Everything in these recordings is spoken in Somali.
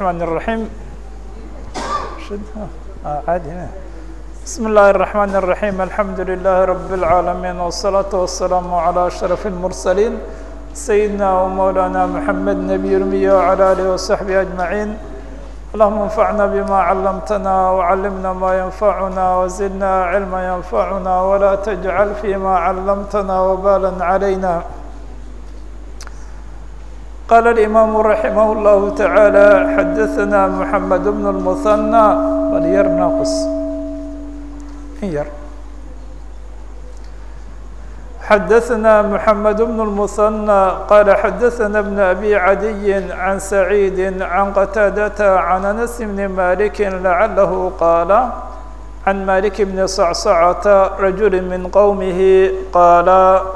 الرحمن الرحيم شدها آه عادي هنا بسم الله الرحمن الرحيم الحمد لله رب العالمين والصلاة والسلام على أشرف المرسلين سيدنا ومولانا محمد نبي الأمي وعلى آله وصحبه أجمعين اللهم انفعنا بما علمتنا وعلمنا ما ينفعنا وزدنا علما ينفعنا ولا تجعل فيما علمتنا وبالا علينا قال الإمام رحمه الله تعالى حدثنا محمد بن المثنى ولير ناقص ير حدثنا محمد بن المثنى قال حدثنا ابن أبي عدي عن سعيد عن قتادة عن أنس بن مالك لعله قال عن مالك بن صعصعة رجل من قومه قال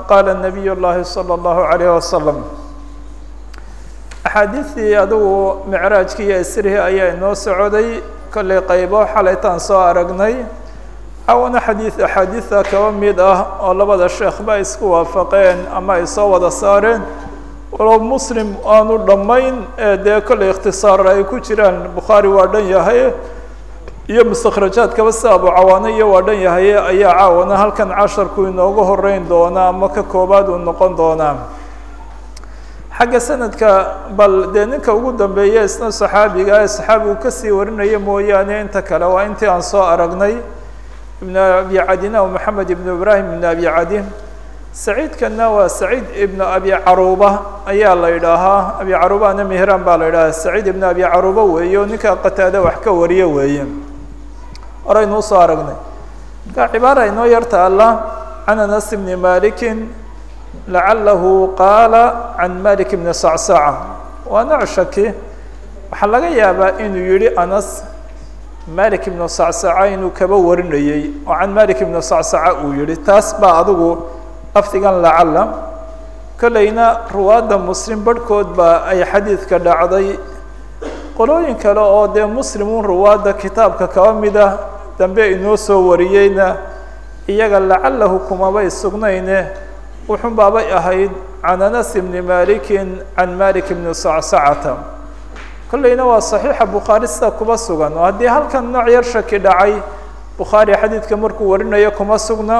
قال النبي الله صلى الله عليه وسلم axaadiistii adugu micraajkii iyo isrihii ayaa inoo socoday kollay qaybo xalaytaan soo aragnay. Cawana xadiid axaadiida kaba mid ah oo labada sheekhba isku waafaqeen ama ay soo wada saareen. Walow muslim aanu dhammayn ee dee kollay ikhtisaar ay ku jiraan bukhaari waa dhan yahay iyo mustakhrajaadkaba si abu cawaano iyo waa dhan yahay ayaa caawana halkan casharku inoogu horeyn doonaa ama ka koobaad uu noqon doonaa xagga sanadka bal dee ninka ugu dambeeya isna saxaabiga ee saxaabigu ka sii warinaya mooyaane inta kale waa intii aan soo aragnay ibn abi cadina maxamed ibn ibrahim ibn abi cadi. Saciidkana waa saciid ibn abi caruba ayaa la idhaahaa abi carubana mihran baa la idhahaa saciid ibn abi caruba weeye o ninka qataada wax ka wariye weeye horaynu u soo aragnay. Marka cibaara inoo yarta can anas ibni malikin lacalahu qaala can malik bni sacsaca waa nooc shaki waxaa laga yaabaa inuu yihi anas malik ibnu sacsaca inuu kaba warinayey oo can malik ibnu sacsaca uu yihi taas baa adigu lafdigan lacala kolleyna ruwaadda muslim barhkood baa ay xadiidka dhacday qolooyin kale oo dee muslimuun ruwaadda kitaabka kaba mida dambe inoo soo wariyeyna iyaga lacalahu kumabay sugnayne wuxun baabay ahayd can anas bni malikin can malik bni sacsacata kolleyna waa saxiixa bukhaari sida kuba sugan. Oo haddii halkan nooc yar shaki dhacay bukhaari xadiidka markuu warinayo kuma sugna.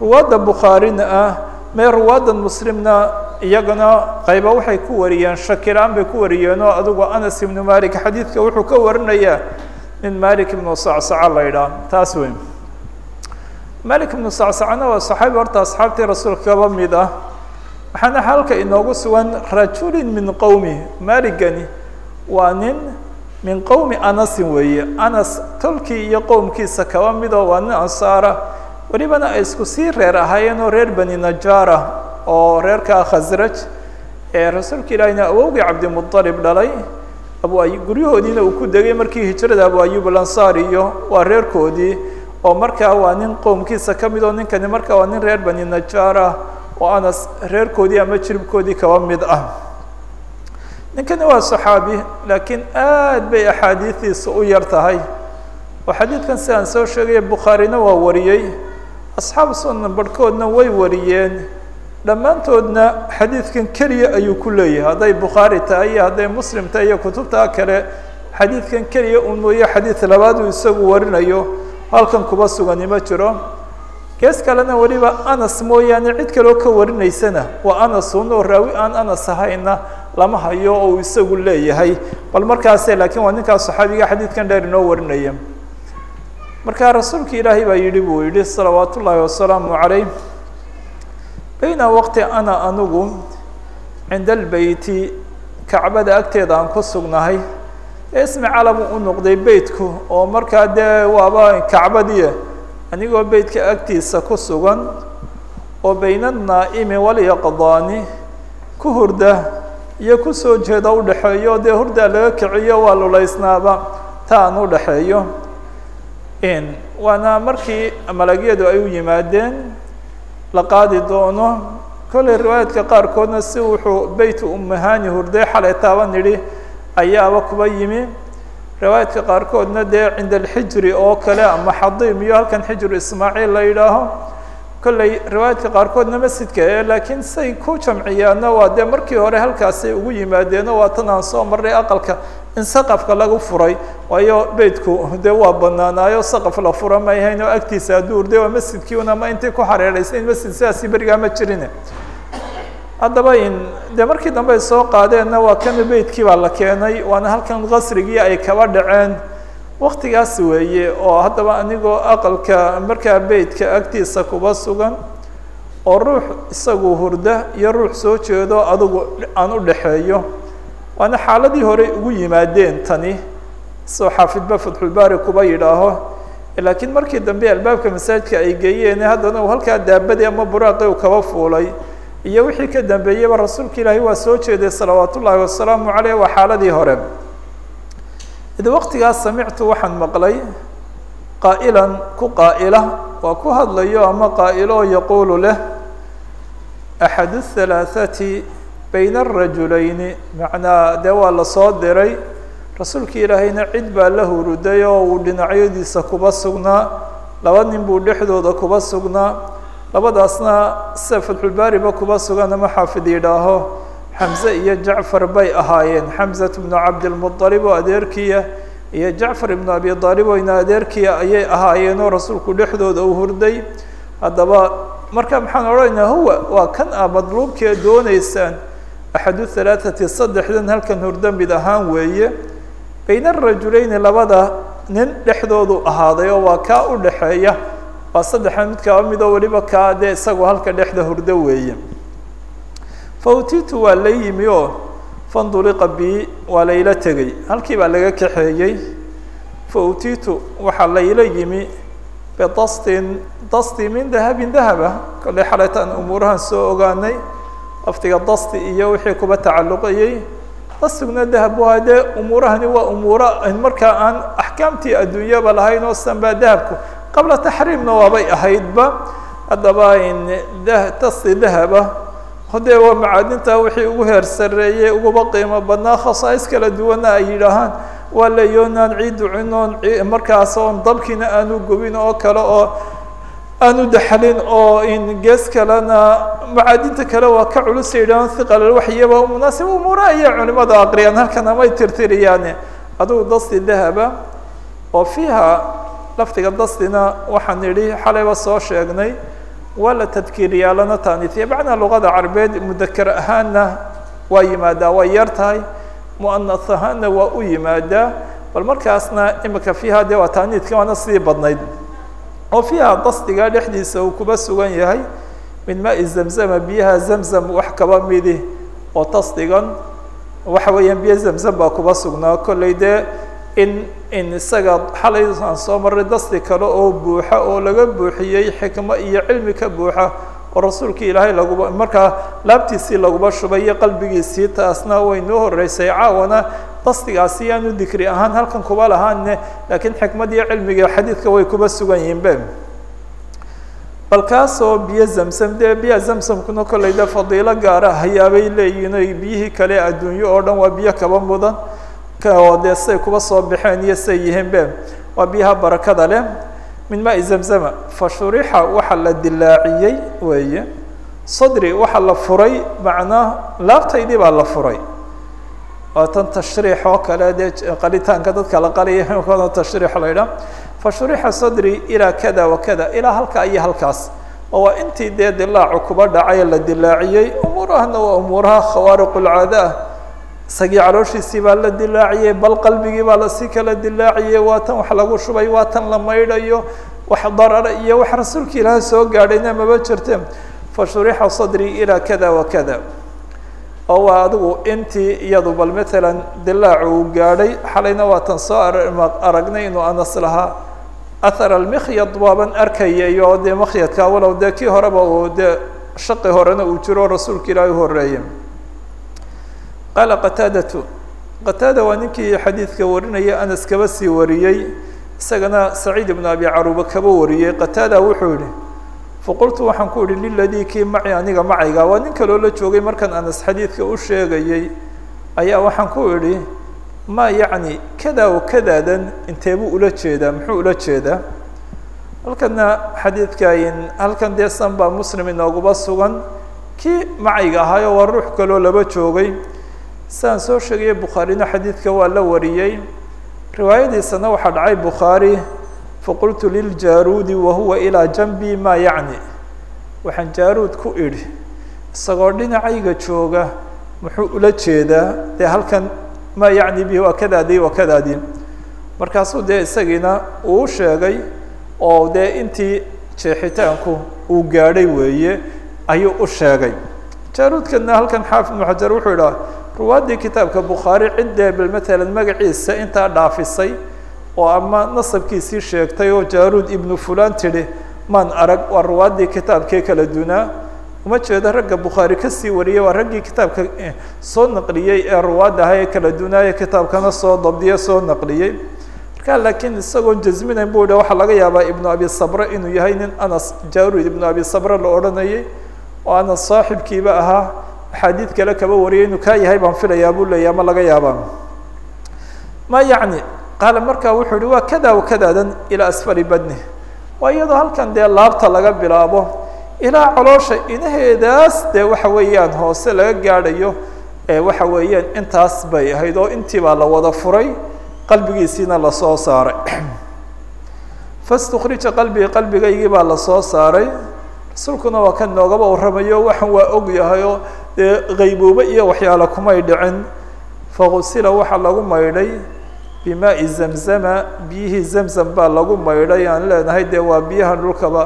Ruwaadda bukhaarina ah mee ruwaadda muslimna iyagana qayba waxay ku wariyeen shaki la'aan bay ku wariyeen oo adigu anas ibnu malik xadiidka wuxuu ka warinayaa nin malik ibnu sacsaca la ydhaah taas weyn malik ibnu sacsacana waa saxaabi horta asxaabtii rasuulka kaba mid ah. Waxaana halka inoogu sugan rajulin min qowmi maligani waa nin min qowmi anasin weeye. Anas tolkii iyo qowmkiisa kaba midoo waa nin ansaara. Welibana ay isku sii reer ahaayeen oo reer bani najaara oo reerka khasraj ee rasuulka ilaahina awowgii cabdimualib dhalay. Abu ay guryahoodiina uu ku degay markii hijrada abu ayub alansaari iyo waa reerkoodii oo markaa waa nin qowmkiisa ka mid oo ninkani markaa waa nin reer bani najaar ah oo anas reerkoodii ama jiribkoodii kaba mid ah. Ninkani waa saxaabi laakiin aad bay axaadiidiisa u yar tahay. Oo xadiidkan sidaan soo sheegaya bukhaarina waa wariyey. Asxaabu sunan barhkoodna way wariyeen. Dhammaantoodna xadiidkan keliya ayuu ku leeyahay. Hadday bukhaari tahay iyo hadday muslim tahay iyo kutubtaa kale xadiidkan keliya un mooye xadiid labaad uu isagu warinayo halkan kuba sugani ma jiro. Gees kalena weliba anas mooyaane cid kaloo ka warinaysana waa anasun oo raawi aan anas ahayna lama hayo oo uu isagu leeyahay. Bal markaase laakiin waa ninkaas saxaabiga xadiidkan dheer inoo warinaya. Marka rasuulka ilaahay baa yidhi buu yihi salawaat ullaahi wasalaamu calayh. Bayna waqti ana anigu cinda albeyti kacbada agteeda aan ku sugnahay ismi calamu u noqday beytku oo markaa dee waaba kacbadii anigoo beytka agtiisa ku sugan oo bayna naa'imi walyaqdaani ku hurda iyo ku soo jeeda udhexeeyo dee hurdaa laga kiciyo waa lulaysnaaba ta aan udhexeeyo waana markii malagyadu ay u yimaadeen la qaadi doono kolley riwaayaadka qaarkoodna si wuxuu beyt umahani hurday xalay taaba nidhi ayaaba kuba yimi. Riwaayaadka qaarkoodna dee cinda alxijri oo kale ama xadiim iyo halkan xijru ismaaciil la yidhaaho. Kolley riwaayadka qaarkoodna masjidka ee laakiin say ku jamciyaanna waa dee markii hore halkaasay ugu yimaadeeno waa tan aan soo marray aqalka in saqafka lagu furay. Waayo beydku dee waa banaanaayo saqaf la fura ma ahayn oo agtiisa hadduu de waa masjidkii un ama intay ku xareeraysayn masjid sidaasi berigaa ma jirine haddaba in dee markii dambe ay soo qaadeenna waa kana beydkii baa la keenay waana halkan qasrigii ay kaba dhaceen. Waktigaas weeye oo haddaba anigoo aqalka markaa beydka agtiisa kuba sugan oo ruux isagu hurda iyo ruux soo jeedo adigu aan u dhexeeyo waana xaaladii horey ugu yimaadeen tani. Soo xaafidba fatxulbaari kuba yidhaaho laakiin markii dambe albaabka masaajidka ay geeyeen haddana uu halkaa daabadii ama buraaqi u kaba fuulay iyo wixii ka dambeeyeyba rasuulka ilaahay waa soo jeeday salawaat ullaahi wasalaamu caleyh waa xaaladii hore. Id waqtigaas samictu waxaan maqlay qaa'ilan ku qaa'ila waa ku hadlayo ama qaa'ilo yaquulu leh axad halaathati bayna arajulayni macnaa dee waa la soo diray rasuulka ilaahayna cid baa la huruday oo uu dhinacyadiisa kuba sugnaa laba nin buu dhexdooda kuba sugnaa labadaasna sida fatxulbaariba kuba sugan ama xaafid yidhaaho xamze iyo jacfar bay ahaayeen. Xamzat bnu cabdilmualib oo adeerkiya iyo jacfar ibnu abi aalib oo ina adeerkiya ayay ahaayeenoo rasuulku dhexdooda u hurday. Haddaba marka maxaan odhanaynaa huwa waa kan a madluubkee dooneysaan axadu halaathati saddexdan halkan hurda ahaan weeye. Bayna arajulayni labada nin dhexdoodu ahaaday oo waa kaa u dhexeeya waa saddexan mid kaba mid oo weliba kaa dee isagoo halka dhexda hurdo weeye. Fa utiitu waa la yimi oo fanduliqa bi waa layla tegey. Halkii baa laga kaxeeyey. Fa utiitu waxaa layla yimi bidastin dasti min dahabin dahaba. Kolley xalaytaan umuurahan soo ogaanay. Laftiga dasti iyo wixii kuba tacalluqayey. Dastiguna dahab waa dee umuurahani waa umuuro markaa aan axkaamtii adduunyaba lahayn oo san dahabku qabla taxriimna waabay ahaydba haddaba dasti dahaba hadee waa macaadinta wixii ugu heer sareeyey uguba qiimo badnaa khasaais kala duwana ay yidhaahaan waa layoonaan ciidu cinoon markaas oon dabkiina aanu gubin oo kale oo aanu daxlin oo in gees kalena macaadinta kale waa ka culus yidhahaan hiqal waxyaba munaasib umuura ayay culimada aqriyaan halkan amay tirtiriyaane adugu dasti dahaba oo fiiha laftiga dastina waxaan idhi xalayba soo sheegnay waa la tadkiiriyaa lana taaniifiya macnaa luqada carabeed mudaker ahaanna waa yimaadaa way yar tahay muanas ahaanna waa u yimaadaa. Bal markaasna imika fiiha dee waa taaniidka waana sidii badnayd. Oo fiiha dasdiga dhexdiisa uu kuba sugan yahay min maai zamzama biyaha zamzam wax kaba midi. Oo tasdigan waxa weeyaan biyo zamzam baa kuba sugnaa. Kolley dee in in isaga xalay aan soo maray dasti kale oo buuxa oo laga buuxiyey xikmo iyo cilmi ka buuxa oo rasuulkii ilaahay laguba markaa laabtiisii laguba shubay iyo qalbigiisii taasna way noo horeysay caawana. Dastigaasi yaanu dikri ahaan halkan kuba lahaane laakiin xikmad iyo cilmiga xadiidka way kuba sugan yihiin be bal kaasoo biyo zamzam dee biya zamzamkuna kolley fadiilo gaara hayaabay leeyihiin oy biyihii kale adduunyo oo dhan waa biyo kaba mudan oo dee kuba soo baxeen iyo say yihiin be waa biyaha barakada leh. Min maai zamzama fa shurixa waxa la dilaaciyey weeye. Sadri waxa la furay macnaa laabtaydii baa la furay. Waa tan tashriix oo kale dee qalitaanka dadka la qalaya kada tashriix la ydhaha fa shurixa sadri ilaa kada wa ilaa halkaa iyo halkaas. Oo waa intii dee dilaacu kuba dhacay la dilaaciyey. Umuurahana waa umuuraha khawaariq ah isagii calooshiisii baa la dilaaciyey bal qalbigii baa la sii kala dilaaciyey waa tan wax lagu shubay waa tan la maydhayo wax darara iyo wax rasuulka ilaaha soo gaadhayna maba jirte. Fa shurixa sadri ilaa kada wa kada. Oo waa adigu intii iyadu bal matalan dilaacu uu gaadhay xalayna waa tan soo aragnay inuu anas lahaa. Athar almikhyad waaban arkayay oo dee makhyadka walow dee kii horeba uu dee shaqi horena uu jiro rasuulka ilaahay u horeeyey qaala qataadatu. Qataada waa ninkii xadiidka warinaya anas kaba sii wariyey isagana saciid ibnu abi caruba kaba wariyey. Qataada wuxuu yihi faqultu waxaan ku ihi liladii kii maci aniga macayga waa nin kaloo la joogay markaan anas xadiidka u sheegayey ayaa waxaan ku idhi ma yacni kada o kadaadan inteebuu ula jeedaa muxuu ula jeedaa? Halkana xadiidkan halkan dee san baa muslim inooguba sugan. Kii macayga ahaayo waa ruux kaloo laba joogay siaan soo sheegaya bukhaarina xadiidka waa la wariyey. Riwaayadiisana waxaa dhacay bukhaari faqultu liljaruudi wahuwa ilaa janbi maa yacni. Waxaan jaaruud ku idhi isagoo dhinacayga jooga muxuu ula jeedaa? Dee halkan maa yacni bihi waa kadaadii wa kadaadii markaasuu dee isagiina uu sheegay oo dee intii jeexitaanku uu gaadhay weeye ayuu u sheegay. Jaaruudkana halkan xaafid ibnu xajar wuxuu idhaha ruwaaddii kitaabka bukhaari ciddee bal matalan magaciisa intaa dhaafisay oo ama nasabkiisii sheegtay oo jaaruud ibnu fulan tidhi maan arag waa ruwaaddii kitaabkee kala dunaa uma jeedo ragga bukhaari ka sii wariyey waa raggii kitaabka soo naqliyey ee ruwaadda aha ee kala dunaaye kitaabkana soo dabdiye soo naqliyey. Marka laakiin isagoon jasminayn buu hi waxaa laga yaabaa ibnu abi sabre inuu yahay nin anas jaaruud ibnu abi sabre la odhanayay oo anas saaxibkiiba ahaa axaadiid kale kaba wariyay inuu kaa yahay baan filayaa buu leeyahy ama laga yaabaa. Ma yacni qaala markaa wuxuu hi waa kada wa kadaadan ilaa asfali badni. Waa iyadoo halkan dee laabta laga bilaabo ilaa caloosha inaheedaas dee waxa weeyaan hoose laga gaadhayo ee waxa weeyaan intaas bay ahayd oo intii baa la wada furay qalbigiisiina la soo saaray. Fastukrija qalbii qalbigaygii baa la soo saaray. Rasuulkuna waa kan noogaba warramayo waxan waa og yahay dee qaybuube iyo waxyaala kumay dhicin fagusila waxaa lagu maydhay bimaai zamzama biyihii zamzam baa lagu maydhay aan leenahay dee waa biyaha dhulkaba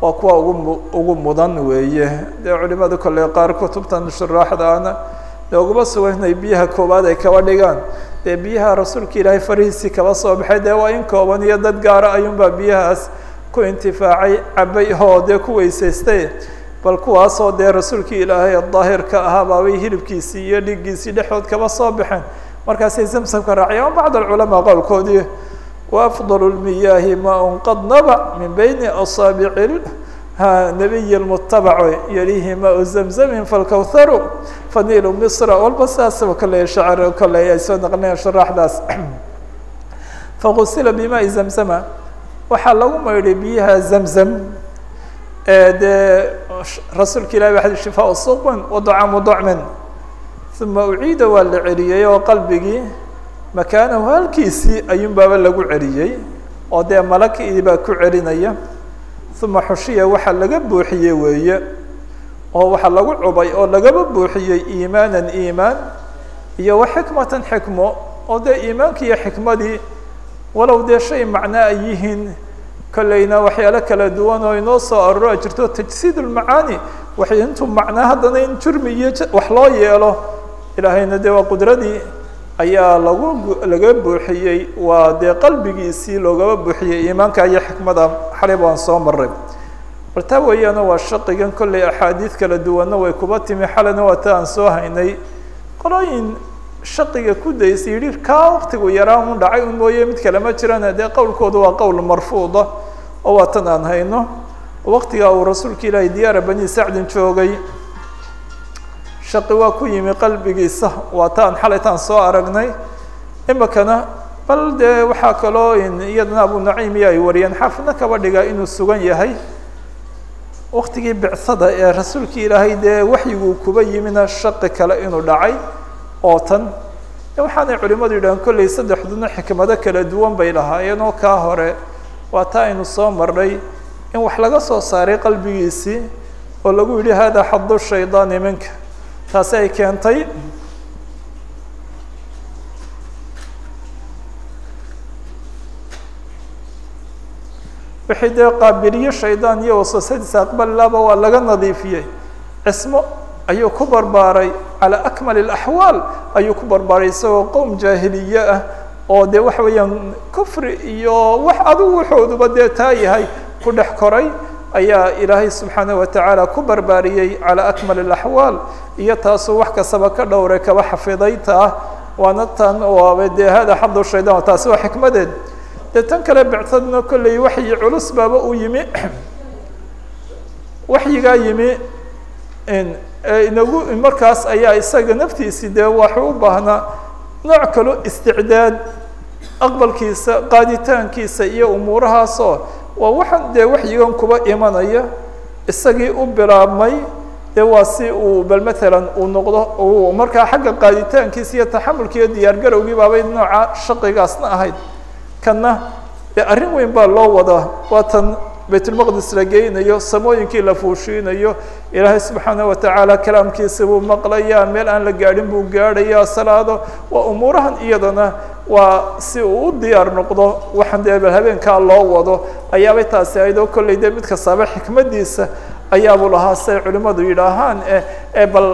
waa kuwa ugu ugu mudan weeye. Dee culimada kolley qaar kutubtan shuraaxda ana dee uguma sugan biyaha koowaad ay kaba dhigaan. Dee biyaha rasuulka ilaahay farihiisii kaba soo baxay dee waa in kooban iyo dad gaara ayuunbaa biyahaas ku intifaacay cabay oo dee ku weysaystay bal kuwaasoo dee rasuulkii ilaahay daahirka ahaa baabay hilibkiisii iyo dhiiggiisii dhexdood kaba soo baxeen markaasay zamsamka raaciyaan bacd alculamaa qowlkoodii waafdal lmiyaahi maa qad nabac min bayni asaabici nabiy mutabac yalihi maau zamzamin falkawharu faniilu misra walba saasaba kale shacr kale ay soo naqlinayaan shuraaxdaas fagusila bimaai zamzama waxaa lagu maydhay biyaha zamzam dee rasuulka ilahi ba shifaa suqmin wadacaamu dacmin uma uciida waa la celiyey oo qalbigii makaanahu halkiisii ayuun baaba lagu celiyey oo dee malakii baa ku celinaya. Uma xushiya waxaa laga buuxiyey weeye oo waxaa lagu cubay oo lagaba buuxiyey iimaanan iimaan iyo wa xikmatan xikmo oo dee iimaanki iyo xikmadii walow dee shay macnaa ay yihiin kolleyna waxyaalo kala duwan oo inoo soo aroro jirto. Tajsiid ulmacaani waxay intuu macnaa haddana in jurmi iyo wax loo yeelo. Ilaahayna dee waa qudradii ayaa lagu laga buuxiyey. Waa dee qalbigiisii loogaba buuxiyey. Iimaanka iyo xikmada xalay baan soo maray bal taa weeyaana waa shaqigan kolley axaadiid kala duwanna way kuba timi. Xalayna waa ta aan soo haynay. Qolooyin shaqiga ku daysa yidhi kaa waktigu yaraa un dhacay un mooye mid kale ma jirana dee qowlkoodu waa qowl marfuuda oo waa tan aan hayno. Waktigaa uu rasuulka ilaahay diyaara bani sacdin joogay shaqi waa ku yimi qalbigiisa waa taan xalaytaan soo aragnay. Imikana bal dee waxaa kaloo iyadana abu naciim iyo ay wariyeen xaafidna kaba dhiga inuu sugan yahay. Waktigii bicsada ee rasuulka ilaahay dee waxyiguu kuba yimina shaqi kale inuu dhacay oo tan. Waxaanay culimadu yidhahaan kolley saddexduna xikmado kala duwan bay lahaayeen oo kaa hore waa taa aynu soo marnay in wax laga soo saaray qalbigiisii oo lagu yidhi hada xadu shaydaani minka taasi ay keentay. Wixii dee qaabiliyo shaydaan iyo waswasadiisa aqbalilaba waa laga nadiifiyey. Cismo ayuu ku barbaaray calaa akmal اlaxwaal ayuu ku barbaaray isagoo qowm jaahiliye ah oo dee waxa weeyaan kufri iyo wax adigu waxooduba dee taa yahay ku dhex koray ayaa ilaahay subxaanaه watacaala ku barbaariyey calى akmal اlaxwaal iyo taasuu wax kastaba ka dhowray kaba xafiday taa waana tan waaba dee hada xadu shaydan taasi waa xikmadeed dee tan kale bictadna kolley waxyi culus baaba u yimi waxyigaa yimi inagu markaas ayaa isaga naftiisii dee waxuu u baahnaa nooc kaloo isticdaad aqbalkiisa qaaditaankiisa iyo umuurahaasoo waa waxaan dee waxyigan kuba imanaya isagii u bilaabmay dee waa si uu bal matalan uu noqdo markaa xagga qaaditaankiisa iyo taxamulka iyo diyaargarowgii nooca shaqigaasna ahayd. Kanna arrin weyn baa loo wadaa waa tan baytulmaqdis la geynayo samooyinkii la fuushiinayo ilaahay subxaana watacaala kalaamkiisa buu maqlayaa meel aan la gaadhin buu gaadhayaa salaado waa umuurahan iyadana waa si uu u diyaar noqdo waxaan dee bal habeenkaa loo wado. Ayaabay taasi ahayd oo kolley dee mid kastaaba xikmadiisa ayaabuu lahaa say culimmadu yidhaahaan e bal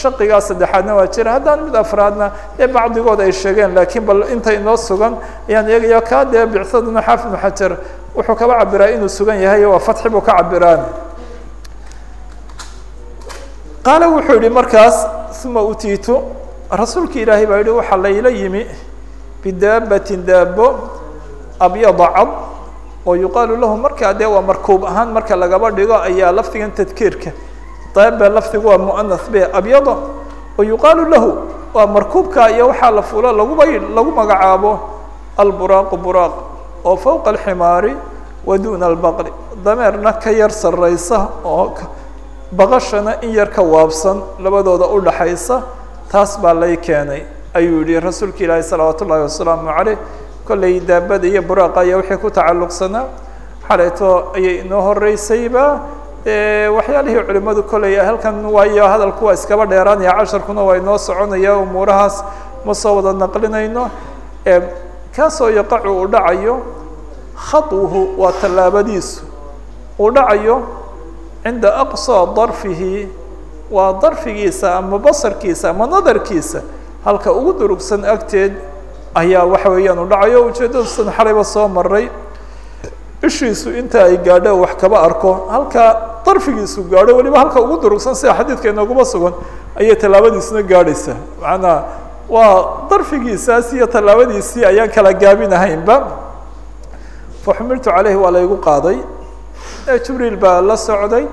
shaqigaa saddexaadna waa jira. Haddaan mid afraadna dee bacdigood ay sheegeen laakiin bal inta inoo sugan ayaan eegaya kaa dee bicsaduna xaafid ibnu xajar wuxuu kaba cabiraa inuu sugan yahay waa fatxi buu ka cabiraan qaala wuxuu yihi markaas uma utiitu rasuulka ilaahay baa yihi waxaa layla yimi bidaabatin daabo abyada cad oo yuqaalu lahu markaa dee waa markuub ahaan marka lagaba dhigo ayaa lafdigan tadkiirka. Daaba lafdigu waa muanas be abyada oo yuqaalu lahu waa markuubka iyo waxaa la fulo laguba lagu magacaabo alburaaqu buraaq oo fowqa alximaari wa duna albaqri. Dameerna ka yar sarraysa oo baqashana in yar ka waabsan labadooda u dhaxaysa taas baa lay keenay ayuu yihi rasuulka ilaahi salawaat wasalaamu caleyh kollay daabada iyo buraaqa ayaa wixii ku tacalluqsanaa xalayto ayay inoo horeysayba waxyaalihii culimadu kolley halkan waayo hadalku waa iskaba dheeraanaya casharkuna waa inoo soconaya umuurahaas ma soo wada naqlinayno kaasoo yaqacu uu dhacayo khaطuhu waa tallaabadiisu. Uu dhacayo cinda aqsaa darfihi waa darfigiisa ama basarkiisa ama nadarkiisa. Halka ugu durugsan agteed ayaa waxa weeyaan u dhacayo. Ujeeddadu xalayba soo maray ishiisu inta ay gaadho wax kaba arko. Halka darfigiisu gaadho weliba halka ugu durugsan sida xadiidka sugan ayay tallaabadiisuna gaadhaysaa. Macanaa waa darfigiisaas iyo tallaabadiisii ayaan kala gaabinahaynba faxumiltu caleyhi waa laygu qaaday. Jibriil baa la socday.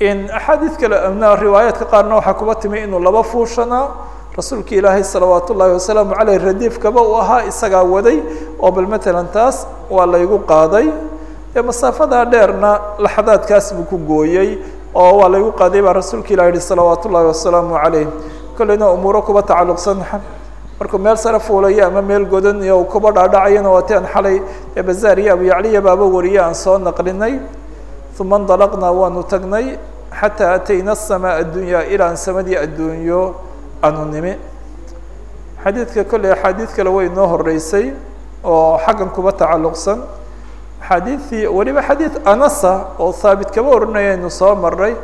In axaadiid kale amna riwaayaadka qaarna waxaa kuba timi inuu laba fuushanaa rasuulka ilaahay salawaat wasalaamu caleyh radiifkaba uu ahaa isagaa waday oo bal matalan taas waa laygu qaaday. Ee masaafadaa dheerna laxadaadkaas buu ku gooyey oo waa laygu qaaday baa rasuulka ilah yihi salawaat wasalaamu caleyh kolleyna umuuro kuba tacalluqsan markuu meel sare fuulayo ama meel godan iyo kuba dhaadhacayana waa ti aan xalay bazaar iyo abuyacliya wariye aan soo naqlinay. Uma indalaqnaa waanu tagnay xataa atayna asamaa addunyaa ilaan samadii adduunyo aanu nimi. Xadiidka kolley axaadiid kale way inoo horeysay oo xaggan kuba tacalluqsan. Xadiidii weliba xadiid anasa oo haabit kaba oranaya soo maray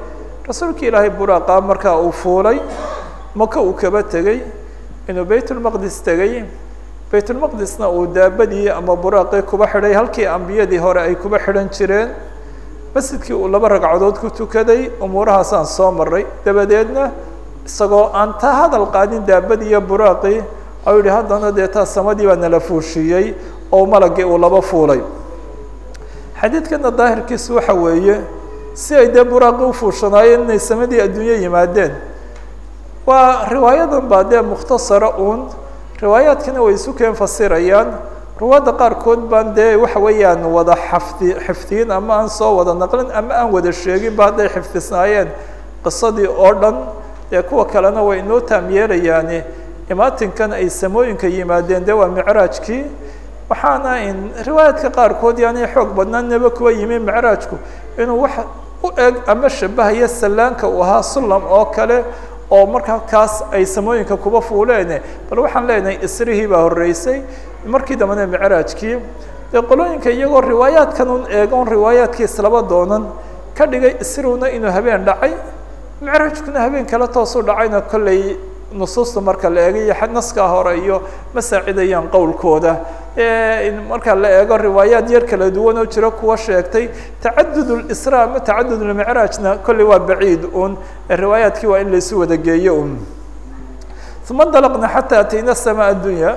rasuulka ilaahay buraaqa markaa uu fuulay maka uu kaba tegey inuu baytulmaqdis tegey baytulmaqdisna uu daabadii ama buraaqii kuba xidhay halkii ambiyadii hore ay kuba xidhan jireen. Masjidkii uu laba ragcadood ku tukaday umuurahaasaan soo maray dabadeedna isagoo aan taa hadal qaadin daabadii iyo buraaqii au yihi haddana dee taa samadii baa nala fuushiyey oo malagii uu laba fuulay. Xadiidkana daahirkiisu waxa weeye si ay dee buraaqii ufuushanaayeen inay samadii adduunyo yimaadeen waa riwaayadan baa dee mukhtasara uun. Riwaayaadkana way isu keen fasirayaan. Ruwaadda qaarkood baan dee waxa weeyaan wada xafdi xifdiyin ama aan soo wada naqlin ama aan wada sheegin ba hadday xifdisnaayeen. Qisadii oo dhan dee kuwa kalena way inoo taam yeelayaani imaatinkan ay samooyinka yimaadeen dee waa micraajkii. Waxaana in riwaayaadka qaarkood yaani xoog badnaanaba kuwa yimi micraajku inuu wax u eg ama shabahaya sallaanka uu ahaa sullam oo kale oo markaa kaas ay samooyinka kuba fuuleene. Bal waxaan leenahay isrihii baa horreysay markii dambena micraajkii. Dee qolooyinka iyagoo riwaayaadkan un eegon riwaayaadkiis laba doonan ka dhigay isrihuna inuu habeen dhacay. Micraajkuna habeen kale toosu dhacayna kolley nusuusta marka la eego iyo naskaa hore iyo ma saacidayaan qowlkooda marka la eego riwaayaad yar kala duwan oo jiro kuwa sheegtay tacadud lisra ama tacadud lmicraajna kolley waa baciid un riwaayaadkii waa in laysu wada geeyo un uma ndalaqna xata atayna samaa addunya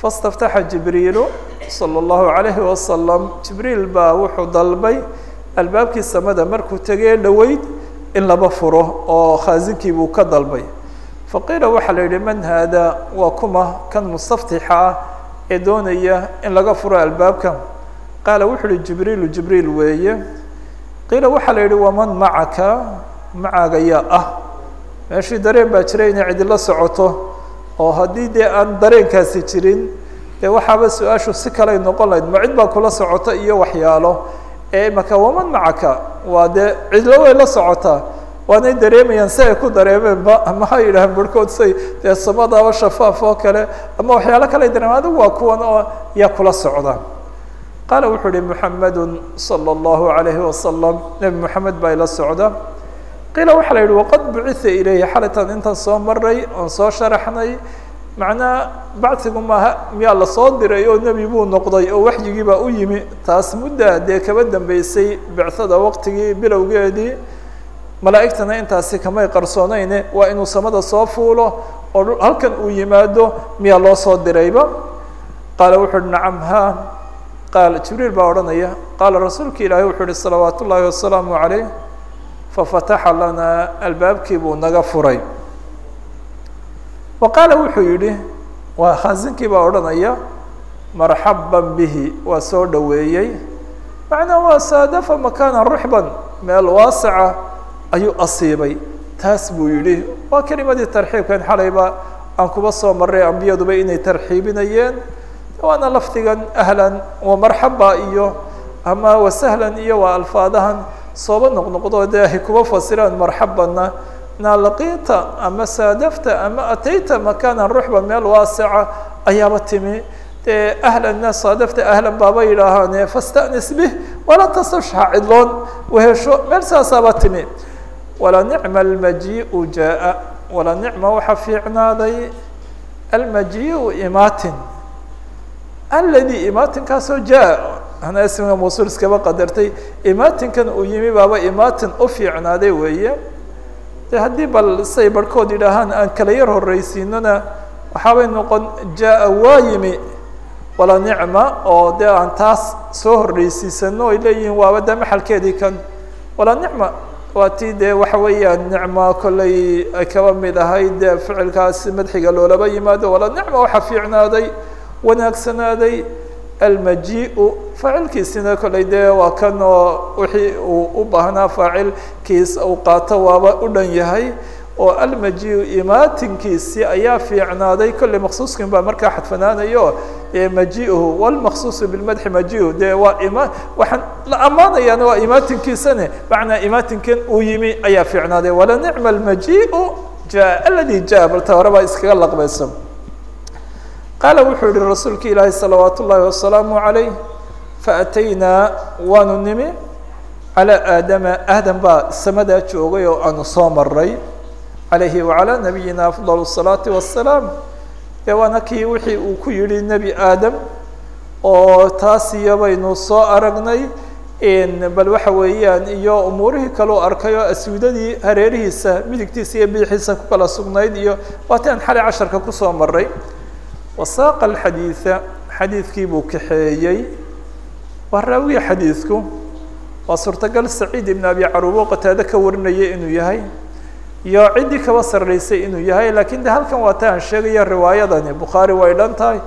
fastaftaxa jibriilu salى اllahu alayhi wasalam jibriil baa wuxuu dalbay albaabkii samada markuu tegee dhoweyd in laba furo oo khaazinkii buu ka dalbay faqiila waxaa la yidhi man haada waa kuma kan mustaftixa ah ee doonaya in laga furo albaabka qaala wuxu uhi jibriilu jibriil weeye. Qiila waxaa la yidhi waman macaka? Macaaga yaa ah. Meeshii dareen baa jira inay cidila socoto oo haddii dee aan dareenkaasi jirin dee waxaaba su'aashu si kaley noqon lahayd. Ma cid baa kula socota iyo waxyaalo. Ee imaka waman macaka? Waa dee cidlo way la socotaa waanay dareemayaan si ay ku dareemeen ba maxaa yidhahaan barhkood say dee samadaaba shafaaf oo kale ama waxyaalo kale ay dareemen adigu waa kuwan oo yaa kula socda. Qaala wuxuu uhi muxamedun salى اllahu alayhi wasalam nebi moxamed baa ila socda. Qiila waxaa la yidhi waqad bucitha ilayhi xalitan intaan soo maray oon soo sharaxnay macnaa bacsigu maaha miyaa la soo diray oo nebi buu noqday oo waxyigii baa u yimi taas mudda dee kaba dambeysay bicada waqtigii bilowgeedii malaa'igtana intaasi kamay qarsooneyne waa inuu samada soo fuulo oo halkan uu yimaado miyaa loo soo dirayba? Qaala wuxu uhi nacam ha qaal jibriil baa odhanaya qaala rasuulka ilaahay wuxuu uhi salawaat wasalaamu calayh fafataxa lanaa albaabkii buu naga furay. Wa qaala wuxuu yidhi waa khaasinkii baa odhanaya marxaban bihi waa soo dhoweeyey. Macnaa waa saadafa makaana ruxban meel waasaca ayuu asiibay. Taas buu yidhi waa kelimadii tarxiibkan xalayba aan kuba soo maray ambiyaduba inay tarxiibinayeen. Waana lafdigan ahlan wa marxaba iyo ama wasahlan iyo waa alfaadahan. Sooba noqnoqdo dee ay kuba fasiraan marxabanna. Naa laqiita ama saadafta ama atayta makaana ruxba meel waaseca ayaaba timi. Dee ahlanna saadafta ahlan baaba yidhaahaane fastanis bih walaa tasashha cidloon. Wehesho meel saasaaba timi wala nicma almajiiu jaa wala nicma waxaa fiicnaaday almajiiu imaatin aladi imaatinkaasoo jaa ana ismiga mawsuul iskaba qadartay imaatinkan uu yimi baaba imaatin u fiicnaaday weeye. De haddii bal say barhkood yidhaahaan aan kala yar horreysiinona waxaabay noqon jaa waa yimi wala nicma oo dee aan taas soo horreysiisano ay leeyihiin waaba de maxalkeedii kan. Wala nicma waa tii dee waxa weeyaan nicma kollay ay kaba mid ahayd dee ficilkaasi madxiga loolaba yimaado wala nicma waxaa fiicnaaday wanaagsanaaday almaji-u faacilkiisina kollay dee waa kan oo wixii uu u baahnaa faacilkiis uu qaato waaba u dhan yahay oo almaji-u imaatinkiisi ayaa fiicnaaday kollay maksuuskin baa markaa xadfanaanayo maji-uhu walmaksuusu bilmadxi maji-u dee waa ima waxaan la ammaanayaana waa imaatinkiisane macnaa imaatinkan uu yimi ayaa fiicnaaday wala nicma almaji-u ja aladi ja balta hore baa iskaga laqbaysa qaala wuxuu yihi rasuulka ilaahi salawaat ullaahi wasalaamu calayh faataynaa waanu nimi calaa aadama aadam baa samadaa joogay oo aanu soo maray calayhi wacalaa nabiyina afdal الsalaati wasalaam dee waana kii wixii uu ku yihi nebi aadam oo taas iyo baynu soo aragnay bal waxa weeyaan iyo umuurihii kaleu arkay oo aswidadii hareerihiisa midigtiisa iyo bidixiisa ku kala sugnayd iyo waati aan xalay casharka ku soo maray wasaaqa alxadiida xadiidkii buu kaxeeyey. Waa raawiga xadiidku waa suurtagal saciid ibn abi carubo qataado ka warinaya inuu yahay iyo ciddii kaba sarreysay inuu yahay? Lakiin de halkan waa ta aan sheegaya riwaayadani. Bukhaari way dhan tahay.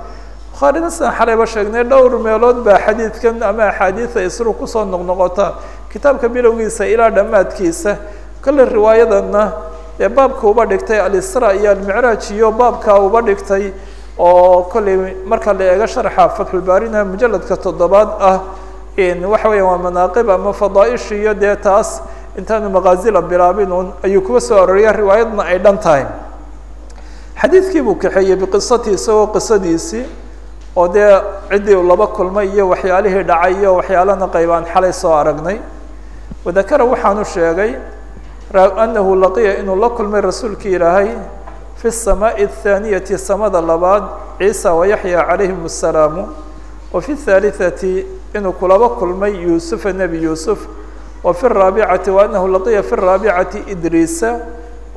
Bukhaarina sidaan xalayba sheegnay. Dhowr meelood baa xadiidkan ama axaadiida isru ku soo noqnoqota. Kitaabka bilowgiisa ilaa dhammaadkiisa. Kolley riwaayadanna dee baabka uba dhigtay alisra iyo almicraaj iyo baabka uba dhigtay oo kolley marka la eego sharxa fatxulbaarina mujaladka toddobaad ah waxa weya waa manaaqib ama fadaa'ish iyo dee taas intaanu makaazila bilaabin un ayuu kuwa soo aroriya riwaayadna ay dhan tahay xadiidkii buu kaxeeyey biqisatii isagoo qisadiisii oo dee ciddii uu laba kulmay iyo waxyaalihii dhacay iyo waxyaalana qaybaan xalay soo aragnay wadakara waxaanu sheegay anahu laqiya inuu la kulmay rasuulkii ilaahay fi الsamaaءi الthaaniyati samada labaad ciisa wayaxya calayhim الsalaamu wa fi الthaaliثati inuu kulaba kulmay yuusufa nebi yuusuf wa fi الraabicati waanahu laqiya fi الraabicati idriisa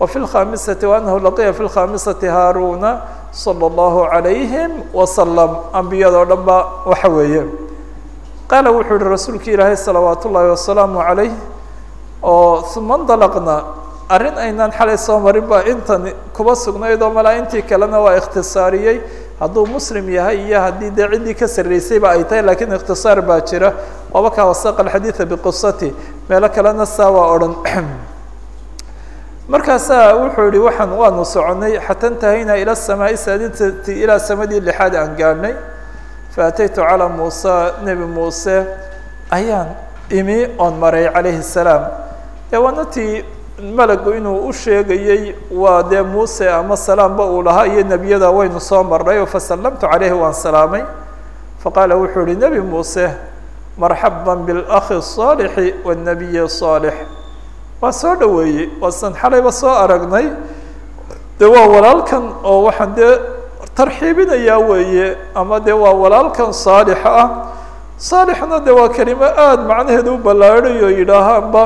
wa fi اlkhamisati waanahu laqiya fi اlkhamisati haaruna salى اllahu عalayhim wasalam ambiyadoo dhan ba waxa weeye qaala wuxuu yihi rasuulki ilaahay salawaat ullaahi wasalaamu calayh oo uma ndalaqna arrin aynaan xalay soo marin baa intan kuba sugnayd oo malaa intii kalena waa ikhtisaariyey hadduu muslim yahay iyo haddii dee ciddii ka sarreysayba ay tahay lakiin ikhtisaar baa jira waaba kaa wasaqa alxadiida biqisati meelo kalena saa waa odhan. Markaasaa wuxuu yihi waxaan waanu soconay xata intahayna ila samaai saadisati ilaa samadii lixaad aan gaadhnay faataytu calaa muusa nebi muuse ayaan imi oon maray calayhi salaam. Dee waana tii malagu inuu u sheegayey waa dee muuse ama salaamba uu lahaa iyo nebiyada waynu soo marnay oo fasallamtu calayhi waan salaamay. Faqaala wuxuu yihi nebi muuse marxaba biاlakhi الصaalixi wالnabiyi الصaalix waa soo dhaweeyey waasan xalayba soo aragnay de waa walaalkan oo waxaan dee tarxiibinayaa weeye ama de waa walaalkan saalixa ah saalixna de waa kelimo aada macnaheedu u ballaadhayo yidhaahaanba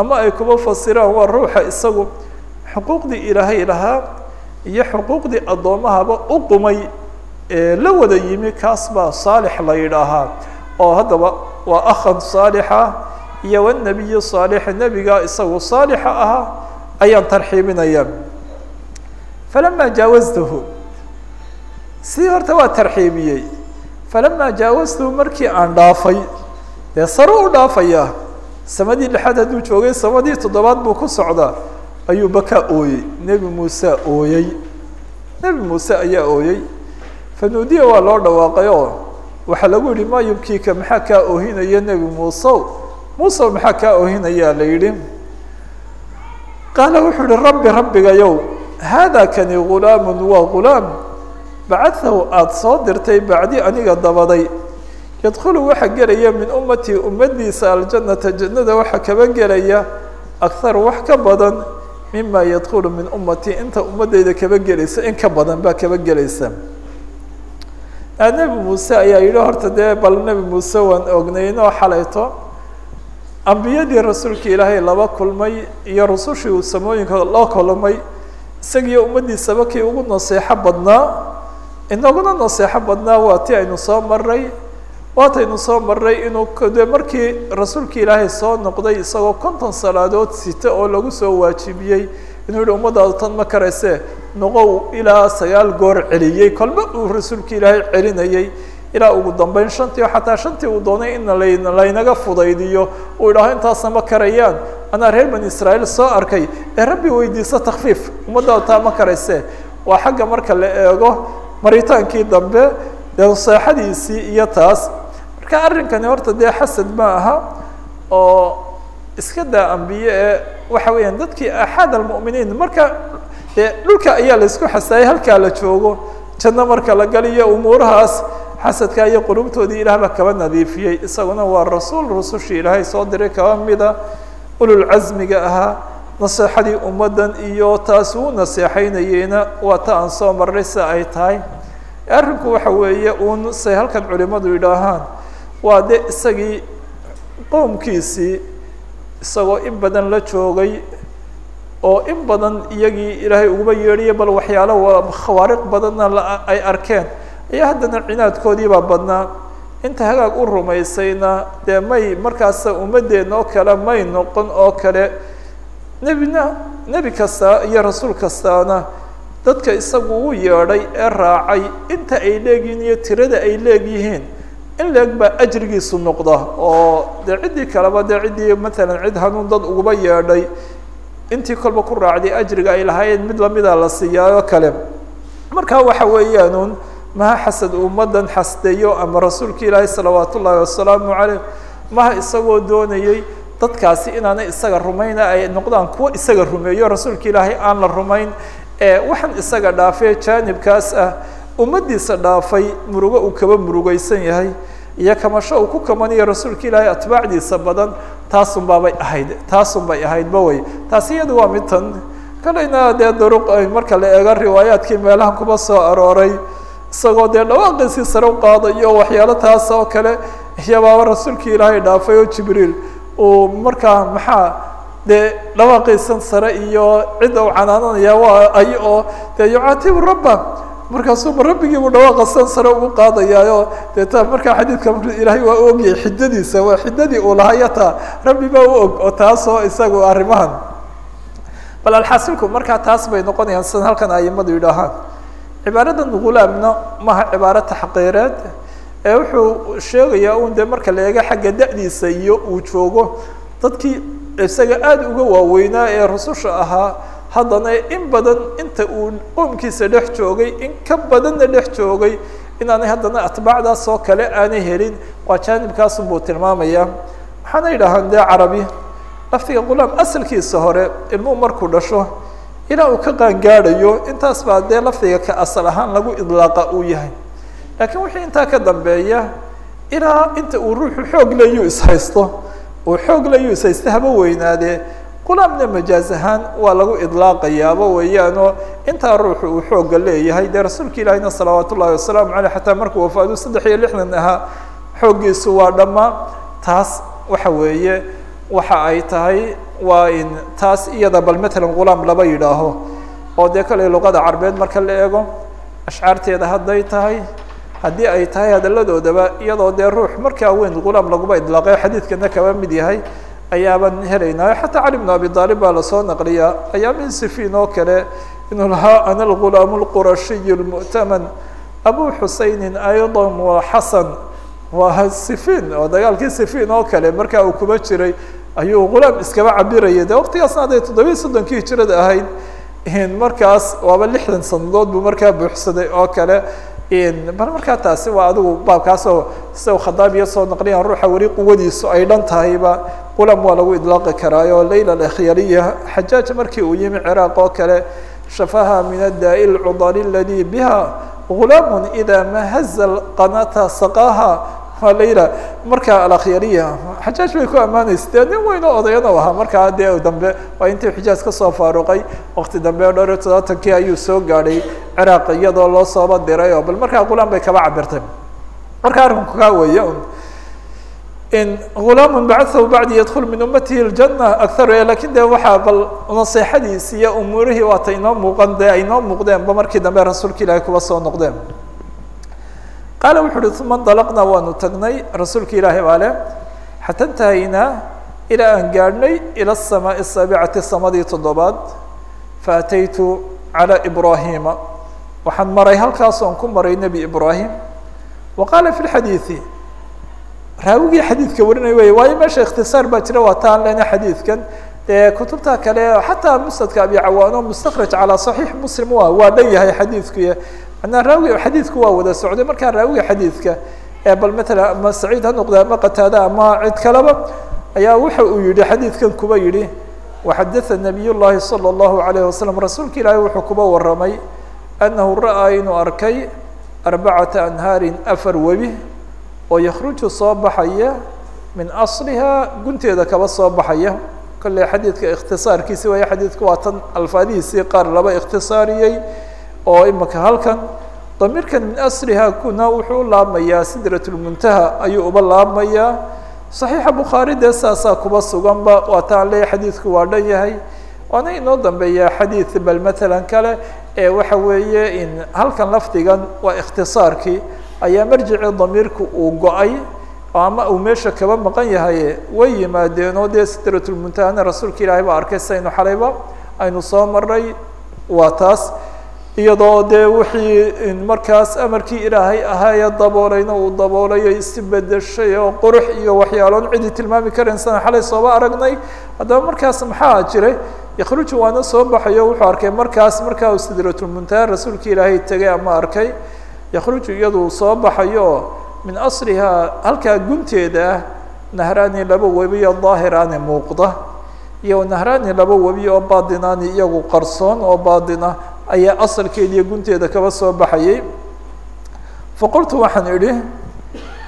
ama ay kuba fasiraan waa ruuxa isagu xuquuqdii ilaahay lahaa iyo xuquuqdii addoommahaba u qumay ee la wada yimi kaas baa saalix la yidhaahaa oo haddaba waa akhan saalixa iyo wanabiyi saalixa nebiga isagu saalixa ahaa ayaan tarxiibinaya falama jaawastahu si horta waa tarxiibiyey falama jaawastahu markii aan dhaafay dee sare u dhaafaya samadii lixaad hadduu joogay samadii toddobaad buu ku socdaa ayuu bakaa ooyey. Nebi muuse ooyey. Nebi muuse ayaa ooyey. Fanuudiya waa loo dhawaaqay oo waxaa lagu yihi ma yubkiika maxaa kaa oohinaya nebi muusew muusew maxaa kaa oohinayaa la yidhi. Qaala wuxuu yihi rabbi rabbigayow haada kani gulaamun waa gulaam bacadtahu aada soo dirtay bacdi aniga dabaday. Yadkhulu waxaa gelaya min ummatii ummadiisa aljannata jannada waxaa kaba gelaya. Akthar wax ka badan mima yadkhulu min ummatii inta ummadeyda kaba gelaysa in ka badan baa kaba gelaysa nebi muuse ayaa yidhi horta dee bal nebi muuse waan ognaynoo xalayto. Ambiyadii rasuulka ilaahay laba kulmay iyo rusushii uu samooyinka loo kulmay isagiiyo ummaddiisaba kii ugu naseexo badnaa inaguna naseexo badnaa waa ti aynu soo maray waataynu soo maray inuu de markii rasuulka ilaahay soo noqday isagoo konton salaadood sita oo lagu soo waajibiyey inuu yihi ummadaadu tan ma karayse noqow ilaa sagaal goor celiyey kolba uu rasuulka ilaahay celinayey. Ilaa ugu dambeyn shantii xataa shantii uu doonay in lan laynaga fudaydiyo. Uu idhaaho intaasna ma karayaan. Anaa reer bani israa'iil soo arkay. Ee rabbi weydiiso takfiif ummadaadu taa ma karayse waa xagga marka la eego maritaankii dambe dee seexadiisii iyo taas. Marka arrinkani horta dee xasad ma aha oo iska daa ambiye ee waxa weeyaan dadkii axaad almu'miniin. Marka dee dhulka ayaa la isku xasaayay halkaa la joogo. Janno marka la galiyo umuurahaas xasadka iyo qulubtoodii ilaah baa kaba nadiifiyey. Isaguna waa rasuul rusushii ilaahay soo diray kaba mida. Ululcasmiga ahaa naseexadii ummaddan iyo taas uu naseexaynayeyna waa ta aan soo marray sida ay tahay. Arrinku waxa weeye uun say halkan culimadu yidhaahaan waa de isagii qowmkiisii isagoo in badan la joogay oo in badan iyagii ilaahay uguba yeedhiya bal waxyaalo khawaariq badanna ay arkeen. Ayaa haddana cinaadkoodii baa badnaa. Inta hagaag u rumaysayna dee may markaasa ummaddeena oo kale may noqon oo kale. Nebina nebi kasta iyo rasuul kastaana dadka isagu u yeedhay ee raacay inta ay leegyihiin iyo tirada ay leegyihiin in leeg baa ajrigiisu noqda oo dee ciddii kaleba dee ciddii matalan cid hanuun dad uguba yeedhay intii kolba ku raacday ajriga ay lahaayeen mid lamida la siiyaayo kale. Marka waxa weeyaanuun maha xasad ummaddan xasdeeyo ama rasuulka ilaahi salawaat ullaahi wasalaamu caleyh maha isagoo doonayey dadkaasi inaanay isaga rumayna ay noqdaan kuwo isaga rumeeyo rasuulka ilaahay aan la rumayn ee waxaan isaga dhaafee jaanibkaas ah ummaddiisa dhaafay murugo uu kaba murugeysan yahay iyo kamasho uu ku kamanayo rasuulka ilaahay atbaacdiisa badan taasun baabay ahayd taasun bay ahaydba wey taasi iyadu waa mid tan. Kalayna dee duruq marka la eego riwaayaadkii meelahan kuba soo arooray. Isagoo dee dhawaaqiisii sare u qaadayo waxyaalo taas oo kale iyabaaba rasuulkii ilaahay dhaafay oo jibriil uu markaa maxaa dee dhawaaqiisan sare iyo cidda uu canaananaya waa ay oo dee yucaatibu rabba markaasuu ma rabbigiibu dhawaaqa san sare ugu qaadayaayo. Dee ta markaa xadiidka ilaahay waa u ogyahay xiddadiisa waa xiddadii uu lahaa yataa rabbi baa u og oo taasoo isagu arrimahan. Bal alxaasilku markaa taas bay noqonayaan sidan halkan aimadu yidhaahaan. Cibaaradan gulaamna maha cibaaro taxqiireed ee wuxuu sheegayaa un dee marka la eego xagga da-diisa iyo uu joogo dadkii isaga aada uga waaweynaa ee rususha ahaa haddana in badan inta uu qoomkiisa dhex joogay in ka badanna dhex joogay inaanay haddana atbaacdaas oo kale aanay helin waa jaanibkaasun buu tilmaamaya waxaana yidhaahaan dee carabi laftiga gulaam asalkiisa hore ilmuhu markuu dhasho ilaa uu ka qaangaadhayo intaas baa dee lafdiga ka asal ahaan lagu idlaaqa uu yahay. Laakiin wixii intaa ka dambeeya ilaa inta uu ruuxu xoog layuu ishaysto uu xoog layuu ishaysta haba weynaadee gulaamna majaaz ahaan waa lagu idlaaqayaaba weeyaanoo intaa ruuxu uu xooga leeyahay dee rasuulka ilaahina salawaat ullahi wasalaamu caleyh xataa markuu wafaadu saddex iyo lixdan ahaa xooggiisu waa dhammaa taas waxa weeye waxa ay tahay waa in taas iyada bal matalan gulaam laba yidhaaho oo dee kale luqada carbeed marka la eego ashcaarteeda hadday tahay haddii ay tahay hadalladoodaba iyadoo dee ruux markaa weyn gulaam laguma idlaaqayo xadiidkana kaba mid yahay ayaaban helaynaa xataa cali bn abi aalib baa la soo naqliyaa ayaamin sifiin oo kale inuu lahaa ana algulaam lqurashiy lmu'taman abu xusaynin ayضa wa xasan waa sifiin oo dagaalkii sifiin oo kale markaa uu kuba jiray. Ayuu gulaam iskaba cabiraya de waqtigaasna hadday toddobiyi soddonkii hijirada ahayd markaas waaba lixdan sanadood buu markaa buuxsaday oo kale markaa taasi waa adigu baabkaasoo sida khadaabiya soo naqliyan ruuxa weli quwadiisu ay dhan tahayba gulam waa lagu idlaaqi karaayo layla alakhyariya xajaaj markii uu yimi ciraaq oo kale shafaha min adaa'i lcudali aladi biha gulaamun ida mahaza qanata saqaaha waa layla marka alakhyariya xajaaj bay ku ammaanaysa dee nin weyn oo odayana ahaa. Markaa dee dambe waa intii xijaaj ka soo faaruqay. Waqti dambe dhowr toddobaatankii ayuu soo gaadhay ciraaq iyadoo loo sooba diray oo bal markaa gulaan bay kaba cabirtay marka arrinku kaa weeye in gulaamu bacathahu bacdi yadkul min ummatihi ljana akharu laakiin de waxaa bal naseexadiisi iyo umuurihii waata inoo muuqan dee ay inoo muuqdeenba markii dambe rasuulka ilaahay kuba soo noqdeen qaala wuxu uhi uma ndalaqnaa waanu tagnay rasuulka ilaahay baa leh xata ilaa aan gaadhnay ila asamaaءi saabicati samadii toddobaad faataytu calى ibraahima waxaan maray halkaasoon ku maray nebi ibraahim wa qaala fi lxadiidi raawigii xadiidka warinay wey waayo meesha ikhtisaar baa jira waa ta lena xadiidkan e kutubta kale xataa musnadka abi cawaano mustakraj calaa saxiix muslim waa waa dhan yahay xadiidku manaa raawi xadiidku waa wada socday. Markaa raawiga xadiidka bal matala ama saciid ha noqda ama qataada ama cid kaleba ayaa waxa uu yihi xadiidkan kuba yihi waxadaa nabiy llahi salى اllahu alayh wasalam rasuulka ilaahi wuxuu kuba waramay anahu ra'aa inuu arkay arbacata anhaarin afar webi oo yakruju soo baxaya min asliha gunteeda kaba soo baxaya. Kolley xadiidka ikhtisaarkiisi waaya xadiidku waa tan alfaadihiisii qaar laba ikhtisaariyey oo imika halkan damiirkan min asliha kuna wuxuu u laabmayaa sidrat lmuntaha ayuu uba laabmayaa صaxiixa bukhaari dee saasaa kuba suganba waa taan leeya xadiidku waa dhan yahay. Waana inoo dambeeyaa xadiid bal matalan kale ee waxa weeye in halkan lafdigan waa ikhtisaarkii ayaa marjicii damiirku uu go'ay ama uu meesha kaba maqan yahay way yimaadeen oo dee sidratulmuntahana rasuulka ilaahay baa arkay saynu xalayba aynu soo maray waa taas iyadoo dee wixii markaas amarkii ilaahay ahaayee daboolayna uu daboolayo isbedeshay oo qurux iyo waxyaaloon cidii tilmaami karaysana xalay sooba aragnay. Haddaba markaas maxaa jiray? Yakhruju waana soo baxayo wuxuu arkay markaas markaa uu sidratulmuntaha rasuulka ilaahay tegay ama arkay. Yakhruju iyaduu soo baxayo min aslihaa halkaa gunteeda ah nahraani laba webiyo daahiraani muuqda iyo nahraani laba webi oo baadinaani iyagu qarsoon oo baadina ayaa asalkeeda iyo gunteeda kaba soo baxayay. Faqultu waxaan idhi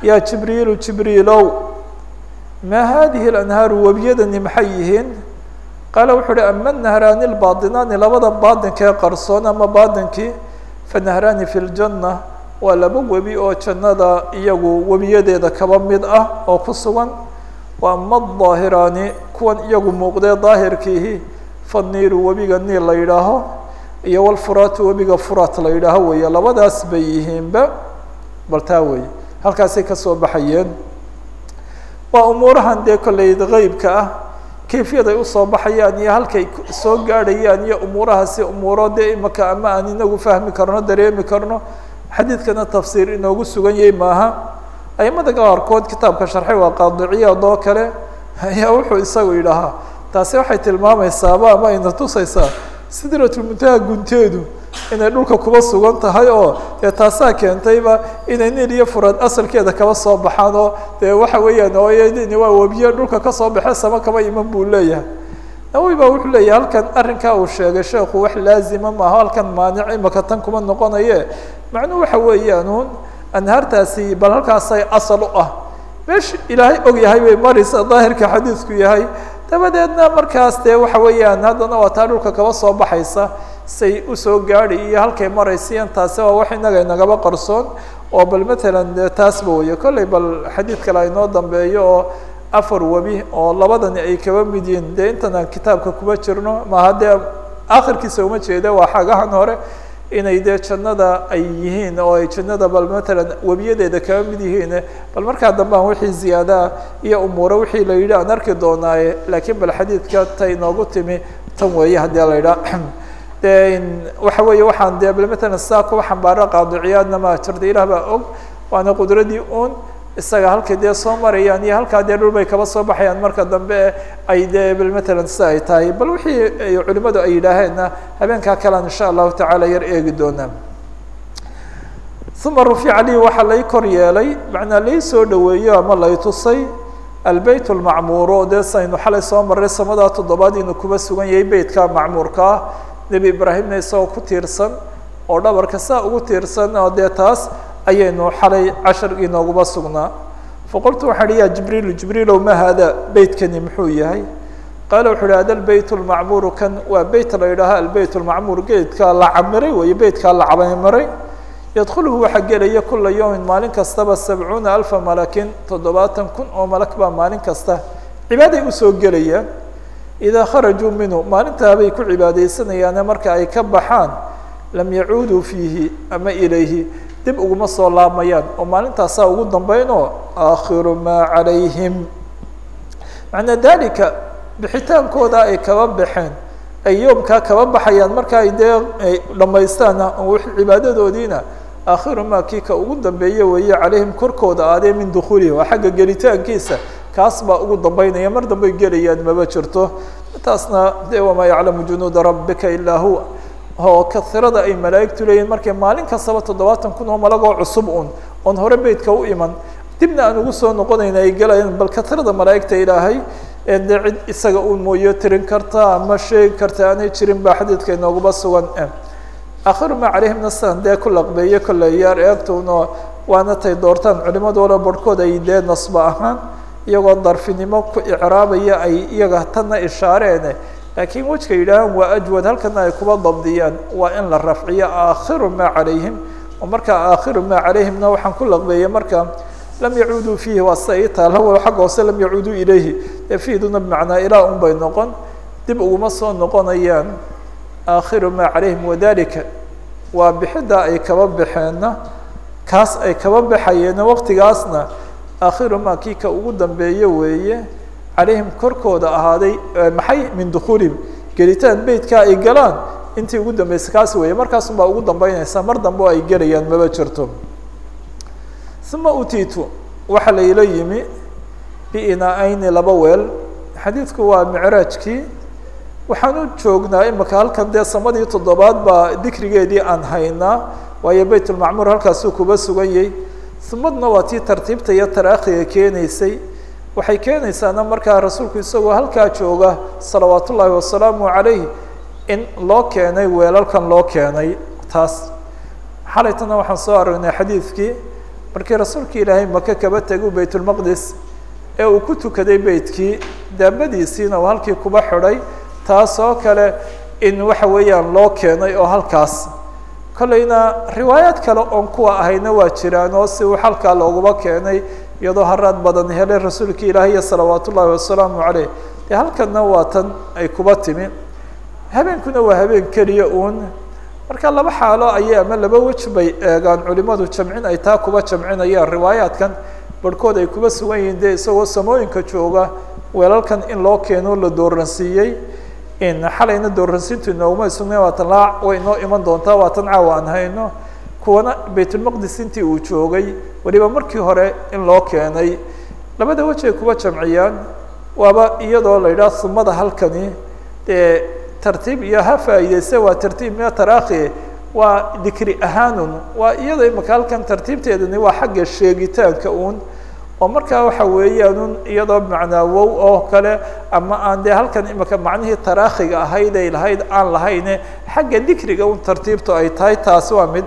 yaa jibriilu jibriilow maa hadihi اlanhaaru webiyadani maxay yihiin? Qaala wuxuu uhi ama nahraani lbaadinaani labada baadinkee qarsoon ama baadinkii fanahraani fi ljanna waa laba webi oo jannada iyagu webiyadeeda kaba mid ah oo ku sugan. Wa ama daahiraani kuwan iyagu muuqdee daahirkiihi faniiru webiga niil la yidhaaho iyo walfuraatu webiga furaat la yidhaaho weeye labadaas bay yihiinba bal taa weeye. Halkaasay ka soo baxayeen. Waa umuurahan dee kolley qeybka ah kayfiyaday u soo baxayaan iyo halkay soo gaadhayaan iyo umuurahaasi umuuro dee imaka ama aan inagu fahmi karno dareemi karno xadiidkana tafsiir inoogu sugan yahay maaha. Aimada qaarkood kitaabka sharxay waa qaadiciyaad oo kale. Ayaa wuxuu isagu yidhaahaa taasi waxay tilmaamaysaaba ama ayna tusaysaa sidratulmuntaha gunteedu inay dhulka kuba sugan tahay oo dee taasaa keentayba inay nil iyo furad asalkeeda kaba soo baxaan oo dee waxa weeyaan ooyadini waa webiye dhulka ka soo baxe sama kaba iman buu leeyahay. Nawowi baa wuxuu leeyahay halkan arrinkaa uu sheegay sheekhu wax laazima maaha halkan maanic imaka tan kuma noqonaye macnuhu waxa weeyaan anhaartaasi bal halkaasay asal u ah. Meesha ilaahay og yahay bay maraysa daahirka xadiidku yahay dabadeedna markaas dee waxa weeyaan haddana waa taa dhulka kaba soo baxaysa say u soo gaadhi iyo halkay maraysiyan taasi waa wax inaga inagaba qarsoon oo bal matalan de taasba weeye. Kolley bal xadiid kale aynoo dambeeyo oo afar webi oo labadani ay kaba mid yihiin dee intan aan kitaabka kuba jirno maha dee akhirkiisa uma jeeda waa xagahan hore inay dee jannada ay yihiin oo ay jannada bal matalan webiyadeeda kaba mid yihiin bal markaa dambe wixii ziyaadaa iyo umuuro wixii la yidhi aan arki doonaaye laakiin bal xadiidka ta inoogu timi tan weeye haddii la yidhaha de waxa weeye waxaan dee bal matalan sidaa kuwa xambaaro qaadiciyaadna ma jirta ilaah baa og waana qudradii un isaga halkay dee soo marayaan iyo halkaa dee dhul bay kaba soo baxayaan marka dambe ay dee bal matalan sida ay tahay bal wixii culimadu ay yidhaaheenna habeenkaa kalean insha allahu tacaala yar eegi doonaa. Uma rufica lii waxaa lay kor yeelay macnaa lai soo dhaweeyo ama lay tusay albeyt lmacmuuro dee saynu xalay soo maray samadaa toddobaad inuu kuba sugan yahay beytka macmuurka ah nebi ibraahimna isagoo ku tiirsan oo dhabarka saa ugu tiirsan oo dee taas ayaynu xalay cashar inooguba sugnaa. Faqultu waxaa hi ya jibriilu jibriilow ma haada beytkani muxuu yahay? Qaala wuxu uhi hada lbeyt lmacmuuru kan waa beyt la yidhaaha albeyt lmacmuur geedkaa la camiray weeye beytkaa la cabamiray yadkhuluhu waxaa gelaya kula yawmin maalin kastaba sabcuuna alfa malakin toddobaatan kun oo malak baa maalin kasta. Cibaaday u soo gelayaan idaa kharajuu minhu maalintaabay ku cibaadaysanayaane marka ay ka baxaan lam yacuuduu fiihi ama ilayhi dib uguma soo laamayaan oo maalintaasaa ugu dambeynoo aakhiru maa calayhim. Macnaa dalika bixitaankooda ay kaba baxeen ay yoomkaa kaba baxayaan marka ay dee dhamaystaan cibaadadoodiina aakhiru maa kii ka ugu dambeeye weeye calayhim korkooda aadee min dukuulihi waa xagga gelitaankiisa kaas baa ugu dambeynaya mar dambey gelayaan maba jirto. Taasna dee wamaa yaclamu junuuda rabbika ilaa huwa oo kairada ay malaa'igtu leeyihiin markay maalin kastaba toddobaatan kun oo malagoo cusub un oon hore beytka u iman. Dibna aan ugu soo noqonayna ay gelayaan bal kairada malaa'igta ilaahay ee cid isaga u mooyo tirin karta ama sheegi karta aanay jirin baa xadiidka inooguba sugan akhiru maa calayhimna sidan dee ku laqbeeye kolley yaar eegtuna waana tay doortaan culimadooda barhkood ay dee nasba ahaan iyagoo darfinimo ku icraabaya ay iyaga tanna ishaareene laakiin wejka yidhaahaan waa ajwad halkana ay kuba dabdiyaan waa in la rafciyo aakhiru maa calayhim. Oo markaa aakhiru maa calayhimna waxaan ku laqbeeyey marka lam yacuuduu fiihi waa sida ii taala hoose lam yacuuduu ilayhi. Dee fiiduna bimacnaa ilaa un noqon dib uguma soo noqonayaan aakhiru maa calayhim. Wadalika waa bixiddaa ay kaba baxeenna kaas ay kaba baxayeena waqtigaasna aakhiru maa kii ugu dambeeye weeye calayhim korkooda ahaaday maxay min dukuulihim gelitaan beytkaa ay galaan intii ugu dambeysay kaas weeye markaasun baa ugu dambeynaysa mar dambe oo ay gelayaan maba jirto uma utiitu waxaa layla yimi biinaa-ayni laba weel xadiidku waa micraajkii waxaan u joognaa imaka halkan dee samadii toddobaad baa dikrigeedii aan haynaa waayo beytulmacmuur halkaasuu kuba sugan yahay sumadna waa tii tartiibta iyo taraakhiga keenaysay waxay keenaysaana markaa rasuulku isagoo halkaa jooga salawaat ullaahi wasalaamu calayh in loo keenay weelalkan loo keenay taas. Xalaytana waxaan soo aragnay xadiidkii markii rasuulka ilaahay maka kaba tegu baytulmaqdis ee uu ku tukaday beytkii daabadiisiina uu halkii kuba xidhay taas oo kale in waxa weeyaan loo keenay oo halkaas. Kolleyna riwaayaad kale oon kuwa ahayna waa jiraan oo si uu halkaa looguma keenay iyadoo haraad badan helay rasuulka ilaahiy salawaat ullaahi wasalaamu caleyh dee halkanna waa tan ay kuba timi. Habeenkuna waa habeen keliya uun. Marka laba xaalo ayay ama laba wej bay eegaan. Culimadu jamcin ay taa kuba jamcinayaan. Riwaayaadkan barhkood ay kuba sugan yihiin. Dee isagoo samooyinka jooga weelalkan in loo keeno la dooransiiyey in xalayna dooransiintu inooguma sugnay waatan laa way inoo iman doontaa. Waatan caawa aan hayno. Kuwana baytulmaqdis intii uu joogay weliba markii hore in loo keenay labada wejay kuwa jamciyaan waaba iyadoo la yidhaha sumada halkani dee tartiib iyo ha faa'iideyse waa tartiib mina taraakhi waa dikri ahaanun waa iyada imaka halkan tartiibteedani waa xagga sheegitaanka uun. Oo markaa waxa weeyaanun iyadoo macnaa wow oo kale ama aan dee halkan imika macnihii taraakhiga ahayd ay lahayd aan lahayne xagga dikriga un tartiibtu ay tahay taasi waa mid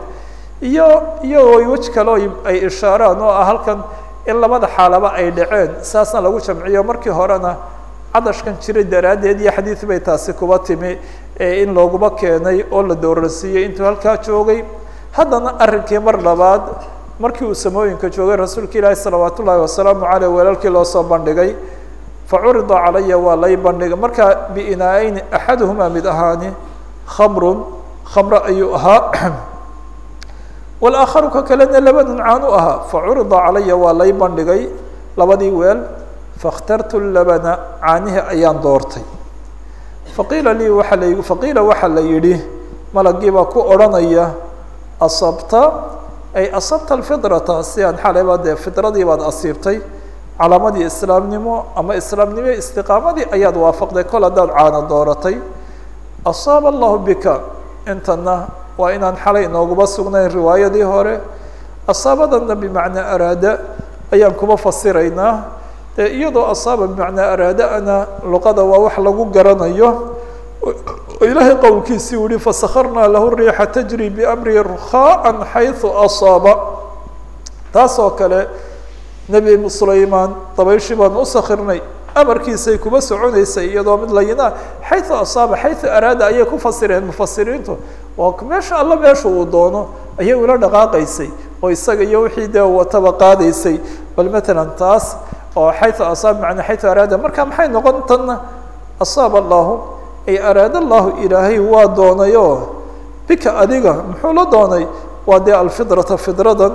iyo iyagoo wej kaleo ay ishaaraan oo ah halkan in labada xaalaba ay dhaceen saasna lagu jamciyo. Markii horena cadashkan jiray daraaddeed iyo xadiid bay taasi kuba timi in looguma keenay oo la dooransiiyey intuu halkaa joogay haddana arrinkii mar labaad markii uu samooyinka joogay rasuulka ilaahi salawaat ullaahi wasalaamu caleyh weelalkii loo soo bandhigay fa curida calaya waa lay bandhigay. Markaa biinaa-eyni axaduhumaa mid ahaani khamrun khamro ayuu ahaa walaakharu ka kalena labanun caan u ahaa fa curida calaya waa lay bandhigay labadii weel fakhtartu labana caanihi ayaan doortay faqiila lii waaa la faqiila waxaa la yidhi malagii baa ku odhanaya asabta ay asabta alfidrata si aan xalayba dee fidradii baad asiibtay calaamadii islaamnimo ama islaamnimo istiqaamadii ayaad waafaqday kol haddaad caano dooratay asaaba allahu bika intana waa inaan xalay inooguma sugnayn riwaayadii hore. Asaabadana bimacnaa araada ayaan kuma fasiraynaa. Dee iyadoo asaaba bimacnaa araada-na luqada waa wax lagu garanayo ilaahay qowlkiisii yihi fasakarnaa lahu riixa tajri biamri rukhaaan xayثu asaaba. Taas oo kale nebi sulaymaan dabayshii baan u sakirnay amarkiisay kuba soconaysa iyadoo mid layinaa xayu asaaba xayu araada ayay ku fasireen mufasiriintu oo meesha alla meesha uu doono ayay ula dhaqaaqaysay oo isaga iyo wixii dee wataba qaadaysay. Bal matalan taas oo xayu asaab mana xayu araada marka maxay noqon tanna? Asaaba allahu ay araada allahu ilaahay waa doonayoo? Bika adiga muxuu la doonay? Waa dee alfidrata fidradan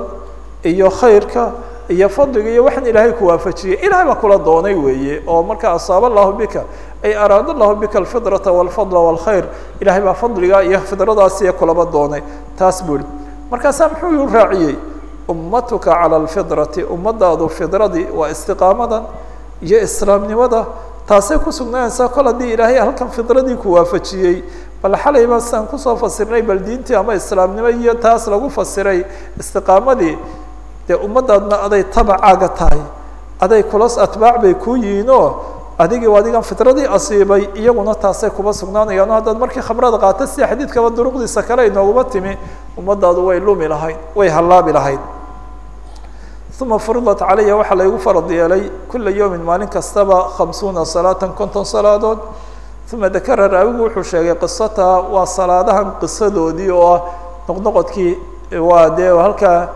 iyo khayrka iyo fadliga iyo waxaan ilaahay ku waafajiyey ilahay baa kula doonay weeye oo marka asaaba allahu bika ay araada allahu bika alfidrata walfadla walkhayr ilahay baa fadliga iyo fidradaasiya kulaba doonay. Taas buu ihi markaasaa muxuu raaciyey? Ummatuka cala alfidrati ummadaadu fidradii waa istiqaamadan iyo islaamnimada. Taasay ku sugnaanaysaa kol haddii ilaahay halkan fidradii ku waafajiyey. Bal xalayba siaan ku soo fasirnay bal diintii ama islaamnimo iyo taas lagu fasiray istiqaamadii dee ummadaadna aday tabacaaga tahay aday kulas atbaac bay kuu yihiin oo adigii adigan fidradii asiibay iyaguna taasay kuba sugnaanayaan haddaad markii khamrada qaata sida xadiidkaba duruqdiisa kale inooguma timi ummadaadu way lumi lahayd way hallaabi lahayd. Uma furidat calaya waxaa laygu farad yeelay kula yowmin maalin kastaba khamsuuna salaatan konton salaadood. Uma dakara raawigu wuxuu sheegay qisataha waa salaadahan qisadoodii oo ah noqnoqodkii waa dee halkaa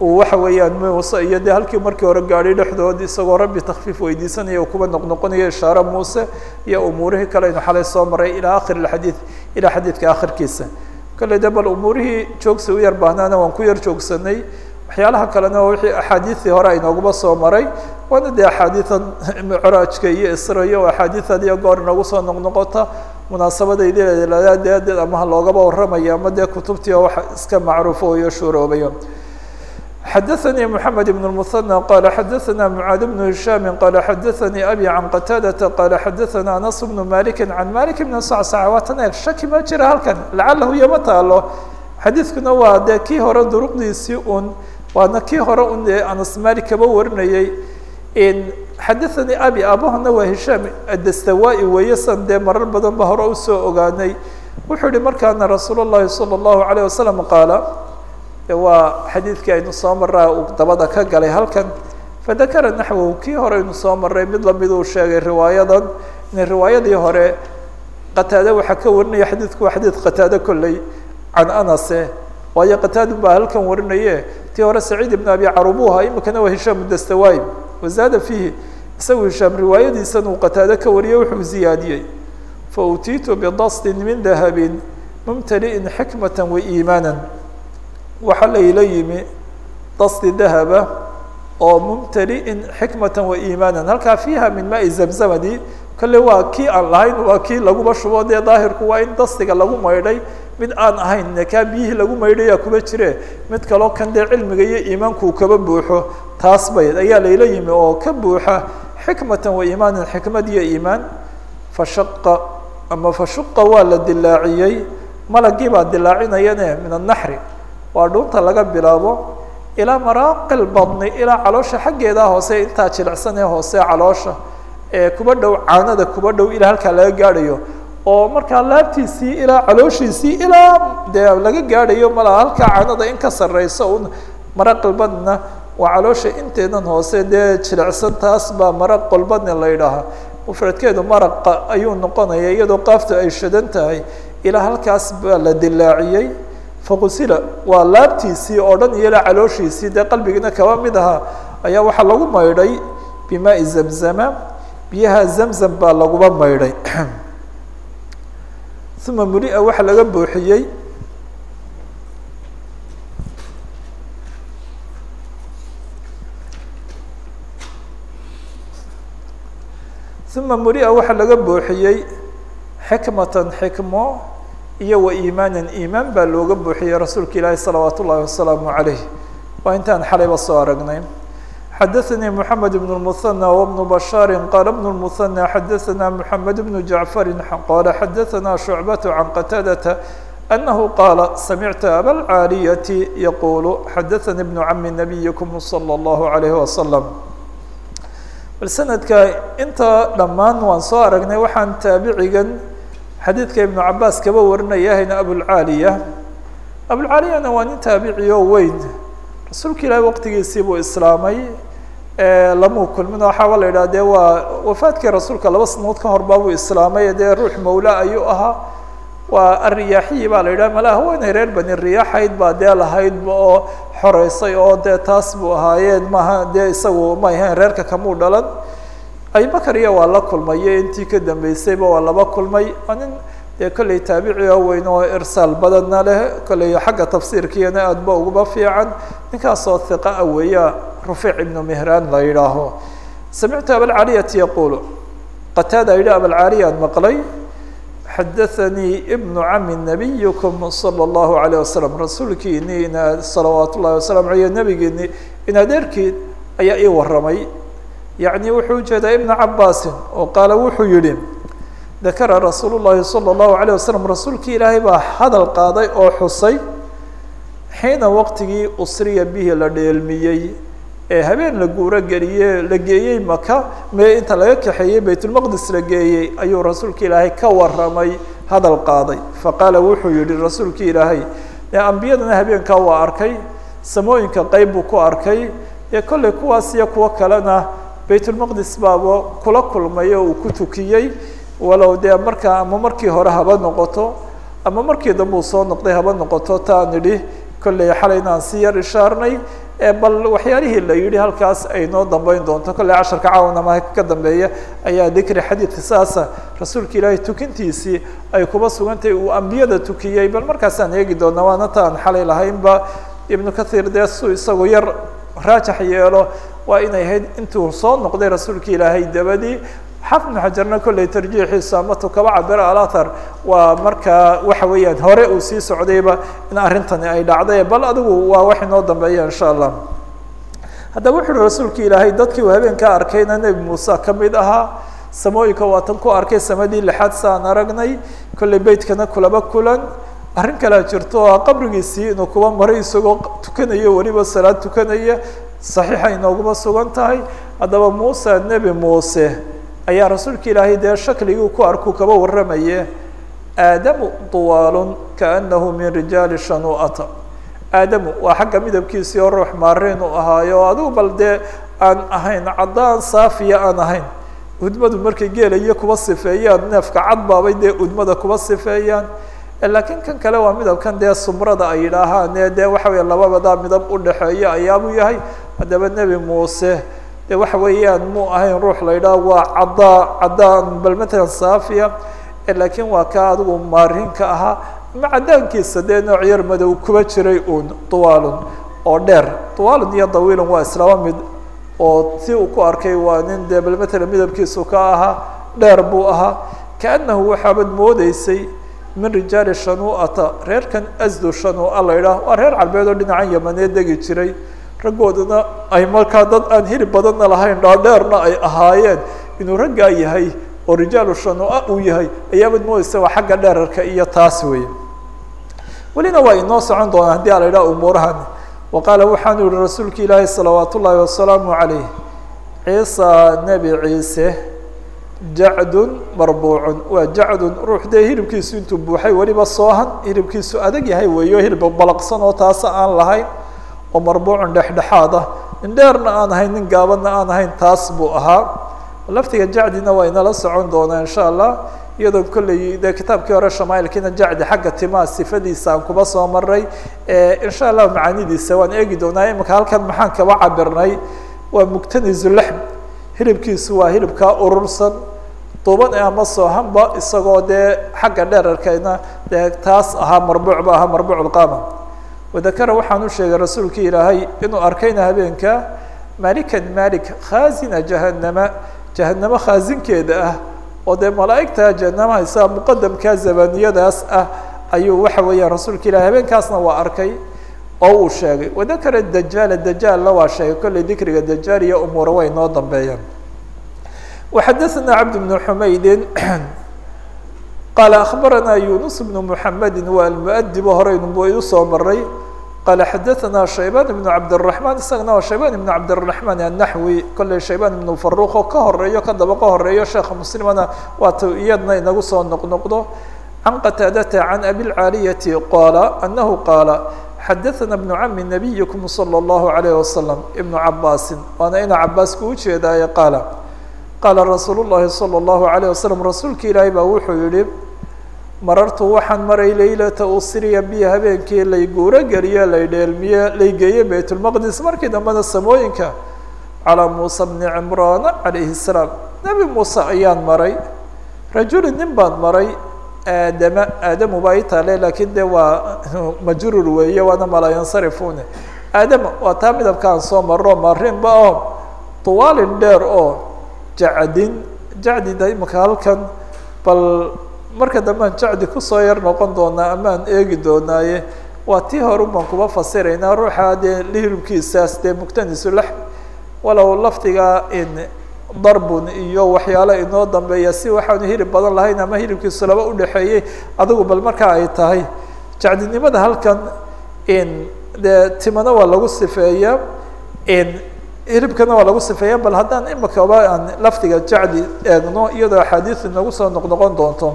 waxa weeyaan muuse iyo dee halkii markii hore gaadhay dhexdood isagoo rabbi takfiif weydiisanaya kuba noqnoqonayo ishaare muuse iyo umuurihii kale aynu xalay soo maray ilaa akhir xadiid ilaa xadiidka akhirkiisa kale bal umuurihii joogsi u yar baahnaana waan ku yar joogsanay waxyaalaha kalena wixii axaadiidii hore aynooguma soo maray waana dee axaadiidan micraajka iyo isra iyo axaadiidan iyo goor inoogu soo noqnoqota munaasabadayda deedeed amaha loogaba warramaya ama dee kutubtii oo waxa iska macruufo iyo shuuroobayo xadaثnي محamed بن المثنى qال xadaثna معاad بن هiشhام qال xadaثnي أbي عن qتاadة qال xadaثna أنس بن مالك عن مالك بن صعصع waatan eeg shaki ma jira halkan lacalahu iyo ma taalo xadiidkuna waa dee kii hore duruqdiisii un waana kii hore un dee anas malik kaba warinayey xadaثnي abi aabahana waa hishaam adastawai weeye san dee marar badan ba hore usoo ogaanay wuxuu yihi markaana rasuul الlahi salى الlahu عalيه wasalam qaala waa xadiidkii aynu soo maraa uu dabada ka galay halkan fadakara naxwahu kii hore aynu soo maray mid la mid uu sheegay riwaayadan in riwaayadii hore qataade waxaa ka warinaya xadiidku waa xadiid qataade kolley can anase waayo qataadu baa halkan warinaye tii hore saciid ibn abi carubuha imikana waa hishaam dastawai wazaada fiihi isagu hishaam riwaayadiisan uu qataade ka wariyey wuxuu ziyaadiyey. Fa utiitu bidastin min dahabin mumtali'in xikmata wa iimaana waxaa layla yimi dasti dahaba oo mumtali'in xikmata wa iimaanan halkaa fiiha min maai zamzamadii kale waa kii aan lahayn waa kii laguba shubo. Dee daahirku waa in dastiga lagu maydhay. Mid aan ahayn kaa biyihii lagu maydhayaa kuba jire. Mid kaloo kan dee cilmiga iyo iimaankuu kaba buuxo taas bay ayaa layla yimi oo ka buuxa xikmatan wa iimaanan xikmad iyo iimaan. Fashaqa ama fashuqa waa la dilaaciyey malagii baa dilaacinayane min annaxri waa dhuunta laga bilaabo ilaa maraaqil badni ilaa caloosha xaggeedaa hoose intaa jilicsan ee hoose caloosha ee kuba dhow caanada kuba dhow ilaa halkaa laga gaadhayo. Oo markaa laabtiisii ilaa calooshiisii ilaa dee laga gaadhayo malaa halkaa caanada in ka sarreysa un maraqil badnina waa caloosha inteedan hoose dee jilicsan taas baa maraqil badni la yidhaahaa. Mufradkeedu maraqa ayuu noqonaya iyadoo qaaftu ay shadan tahay ilaa halkaas baa la dilaaciyey faqusila waa laabtiisii oo dhan iyo ilaa calooshiisii dee qalbigiina kaba mid ahaa ayaa waxaa lagu maydhay bimaai zamzama. Biyaha zamzam baa laguba maydhay. Uma mulia waxaa laga buuxiyey. Uma mulia waxaa laga buuxiyey xikmatan xikmo iyo wa iimaanan iimaan baa looga buuxiyey rasuulka ilaahi salawaat ullahi wasalaamu calayh waa intaan xalayba soo aragnay xadaثnي محamed بن المثنى وبن بشhاaر qال بن المثنى xadaثna محamed بن جعفر qال xadaثna شhuعبة عن qتاadة أنه qاaل سمعت أbا العاaلية يقuل xadaثnي بن عم نبيكم صلى الله عليه وسلم bal snadka inta dhammaan waan soo aragnay waxaan taabicigan xadiidka iبن cabaas kaba warinayahayna abulcaaliya abulcaaliyana waa nin taabiciy oo weyn. Rasuulka ilahi waqtigiisii buu islaamay lamuu kulmin waxaaba la yidhah de waa wafaadkii rasuulka laba sanadood ka hor baabuu islaamay. Dee ruux mawla ayuu ahaa. Waa ariyaaxiyi baa la yidhah mala haweeney reer bani riyaaxayd baa dee lahaydba oo xoreysay oo dee taas buu ahaayeen. Maaha dee isagu ma ahayn reerka kamuu dhalan abibakar iyo waa la kulmayo intii ka dambeysayba waa laba kulmay waa nin dee kolley taabici oo weyn oo irsaal badanna leh kolley xagga tafsiirkiina aad ba uguba fiican ninkaasoo hiqa a weeya rufiic ibnu mihraan la yidhaaho samictu abalcaliyati yaquulu qataada yidhi abalcaliyaan maqlay xadaثanii ibnu cami nabiyukum salى اllahu عalيه wasalam rasuulkiini ina salawaat ullahi wasalam aleyh nabigiini in adeerkii ayaa ii waramay yacni wuxuu ujeedaa ibna cabaasin oo qaala wuxuu yihi dakara rasuul الlahi salى الlahu عalيه wasalam rasuulkii ilaahay baa hadal qaaday oo xusay xiina waqtigii usriya bihi la dheelmiyey ee habeen la guuro geliye la geeyey maka mee inta laga kaxeeyey baytulmaqdis la geeyey ayuu rasuulka ilaahay ka waramay hadal qaaday faqaala wuxuu yihi rasuulki ilaahay ee ambiyadana habeenkaa waa arkay samooyinka qeyb buu ku arkay ee kolley kuwaas iyo kuwo kalena baytulmaqdis baaba kula kulmay oo uu ku tukiyey walow dee markaa ama markii hore haba noqoto ama markii dambe uu soo noqday haba noqoto taan idhi kolley xalayna aan si yar ishaarnay. Bal waxyaalihii la yidhi halkaas ay noo dambeyn doonto kolley casharka caawana ma ka dambeeya? Ayaa dikri xadiidka saasa rasuulka ilaahay tukintiisii ay kuba sugantahay uu ambiyada tukiyey bal markaasaan eegi doonaa waana ta aan xalay lahaynba. Ibnu kathiir dee su isagu yar raajax yeelo waa inay ahayd intuu soo noqday rasuulka ilaahay dabadii xafid ibnu xajarna kolley tarjiixiisu ama tukaba cabiro alathar. Waa markaa waxa weeyaan hore uu sii socdayba in arrintani ay dhacday bal adigu waa wax inoo dambeeya insha allah haddaba wuxu uhi rasuulka ilaahay dadkii uu habeenkaa arkayna nebi muuse ka mid ahaa samooyinka waa tan ku arkay samadii lixaad saan aragnay kolley beytkana kulaba kulan. Arrin kalea jirto oo qabrigiisii inuu kuba maray isagoo tukanayo weliba salaad tukanaya saxiixa inooguma sugan tahay. Haddaba muuse nebi muuse ayaa rasuulka ilaahay dee shakligii ku arkuu kaba waramaye aadamu duwaalun kaanahu min rijaali shanuu'ata aadamu waa xagga midabkiisii oo ruux maariin u ahaayo. Adigu bal dee aan ahayn caddaan saafiya aan ahayn. Udmadu markay geelayo kuba sifeeyaan neefka cad baabay dee udmada kuba sifeeyaan laakiin kan kale waa midabkan dee sumrada ay yidhaahaan ee dee waxa weya lababadaa midab udhexeeya ayaabuu yahay. Haddaba nebi muuse de waxa weeyaan mu ahayn ruux la yidhaah waa caddaa caddaan bal matalan saafiya. Laakiin waa kaa adigu maarinka ahaa. Ama caddaankiisa dee nooc yar madow kuba jiray uun tuwaalun oo dheer. Tuwaalun iyo dawiilun waa islaba mid oo si uu ku arkay waa nin dee bal matala midabkiisu ka ahaa dheer buu ahaa. Kaanahu waxaabad moodeysay min rijaali shanuu'ata reerkan asdu shanuu'a la yidhaah waa reer calbeed oo dhinacan yamaneed degi jiray. Raggoodana ay markaa dad aan hilib badanna lahayn dhaadheerna ay ahaayeen. Inuu raggaa yahay oo rijaalu shanuu'a uu yahay ayaabad moodeysa waa xagga dheerarka iyo taas weeye. Welina waa inoo socon doonaa haddii a la yidhaha umuurahan. Wa qaala waxaanu yihi rasuulka ilaahi salawaat ullaahi wasalaamu calayh ciisa nebi ciise jacdun marbuucun. Waa jacdun ruux dee hilibkiisu intuu buuxay weliba soohan hilibkiisu adag yahay weeyo hilib balaqsan oo taasa aan lahayn oo marbuucun dhexdhexaad ah. Nin dheerna aan ahayn nin gaabanna aan ahayn taas buu ahaa. Laftiga jacdina waa inala socon doonaa insha allah. Iyadoo kolley dee kitaabkii hore shamaailkiina jacdi xagga timaa sifadiisa aan kuba soo maray insha allah macaanidiisa waan eegi doonaa imika halkan maxaan kaba cabirnay? Waa muctanizulaxm hilibkiisu waa hilibkaa urursan duuban ama soohanba isagoo dee xagga dheerarkayna dee taas ahaa marbuuc ba ahaa marbuuc lqaama wadakara waxaan u sheegay rasuulkii ilaahay inuu arkayna habeenka malikan malik khaazina jahanama jahanamo khaazinkeeda ah oo dee malaa'igta jahanamaha muqadamka zabaniyadaas ah ayuu waxa weeyaan rasuulka ilahay habeenkaasna waa arkay oo uu sheegay wadakara dajaala dajaalna waa sheegay kolley dikriga dajaal iyo umuura way noo dambeeyaan وxadثna cبد بن حmaydin qال أخbarana يuنس بن محamedi waa المؤdib horeynu idu soo maray qال xadثna شhaybان بن cabdالرحمن isagana waa shaybان بن cabdالرحمن النaحوي kolley shaybان بن فaruq oo ka horeeyo ka daba ka horeeyo sheekha mslimana waata iyadna inagu soo noqnoqdo عن qتاadة عن أbي العاaلية qاla أنه qاala xadaثna بن cami نبيكم صلى الله عليه وسلم بن cabاsi waana ina cabاaska ujeedaaye qaala qaala rasuul الlahi salى الlahu عalيه waslم rasuulka ilaahay baa wuxuu yihi marartu waxaan maray leylata usriya bi habeenkii layguuro geliye laydheelmiye laygeeye bayt اlmaqdis markii dambena samooyinka calىa muuse bni cimraan calayhi الsalaam nebi muuse ayaan maray rajuli nin baan maray aadama aadamu baa itaale laakiin de waa majruur weeye waana malaa yansarifune aadama waa taa midabka aan soo maro marinba oo tuwaalin dheer oo jacdin jacdida imika halkan bal marka dambean jacdi ku soo yar noqon doonaa amaan eegi doonaaye waa tii hore baan kuba fasiraynaa ruuxa dee lihilubkiisaas dee muctanisu lax walow lafdiga in darbun iyo waxyaalo inoo dambeeya si waxaanu hilib badan lahayn ama hilibkiisu laba udhexeeyey adigu bal markaa ay tahay jacdinimada halkan in dee timana waa lagu sifeeya in hilibkana waa lagu sifeeya bal haddaan imikaba aan lafdiga jacdi eegno iyadoo axaadiisu inagu soo noqnoqon doonto.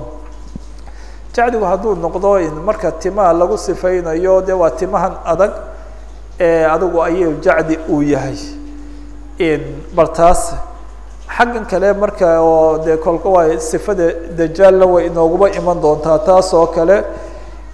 Jacdigu hadduu noqdo in marka timaha lagu sifeynayo de waa timahan adag ee adigu ayuu jacdi uu yahay. Bal taas xaggan kale marka oo dee kolka waa sifada dajaalna way inooguba iman doontaa taas oo kale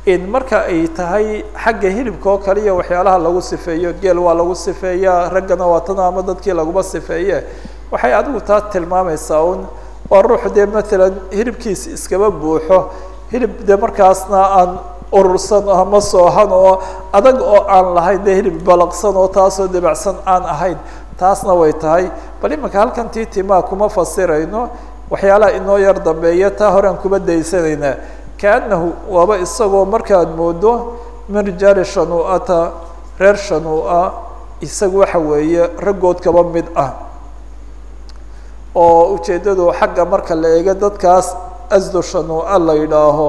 in marka ay tahay xagga hilibka oo kale waxyaalaha lagu sifeeyo geel waa lagu sifeeyaa raggana waa tana ama dadkii laguba sifeeye waxay adigu taa tilmaamaysaa un waa ruux dee matalan hilibkiisa iskaba buuxo hilib dee markaasna aan urursan ama soohan oo adag oo aan lahayn dee hilib balaqsan oo taasoo debacsan aan ahayn. Taasna way tahay. Bal iminka halkan tii timaa kuma fasirayno waxyaalaha inoo yar dambeeya taa horean kuba daysanaynaa kaanahu waaba isagoo markaad moodo min rijaali shanuu'ata reer shanuu'a isaga waxa weeye raggood kaba mid ah. Oo ujeeddadu xagga marka la eego dadkaas asdo shanuu'a la yidhaaho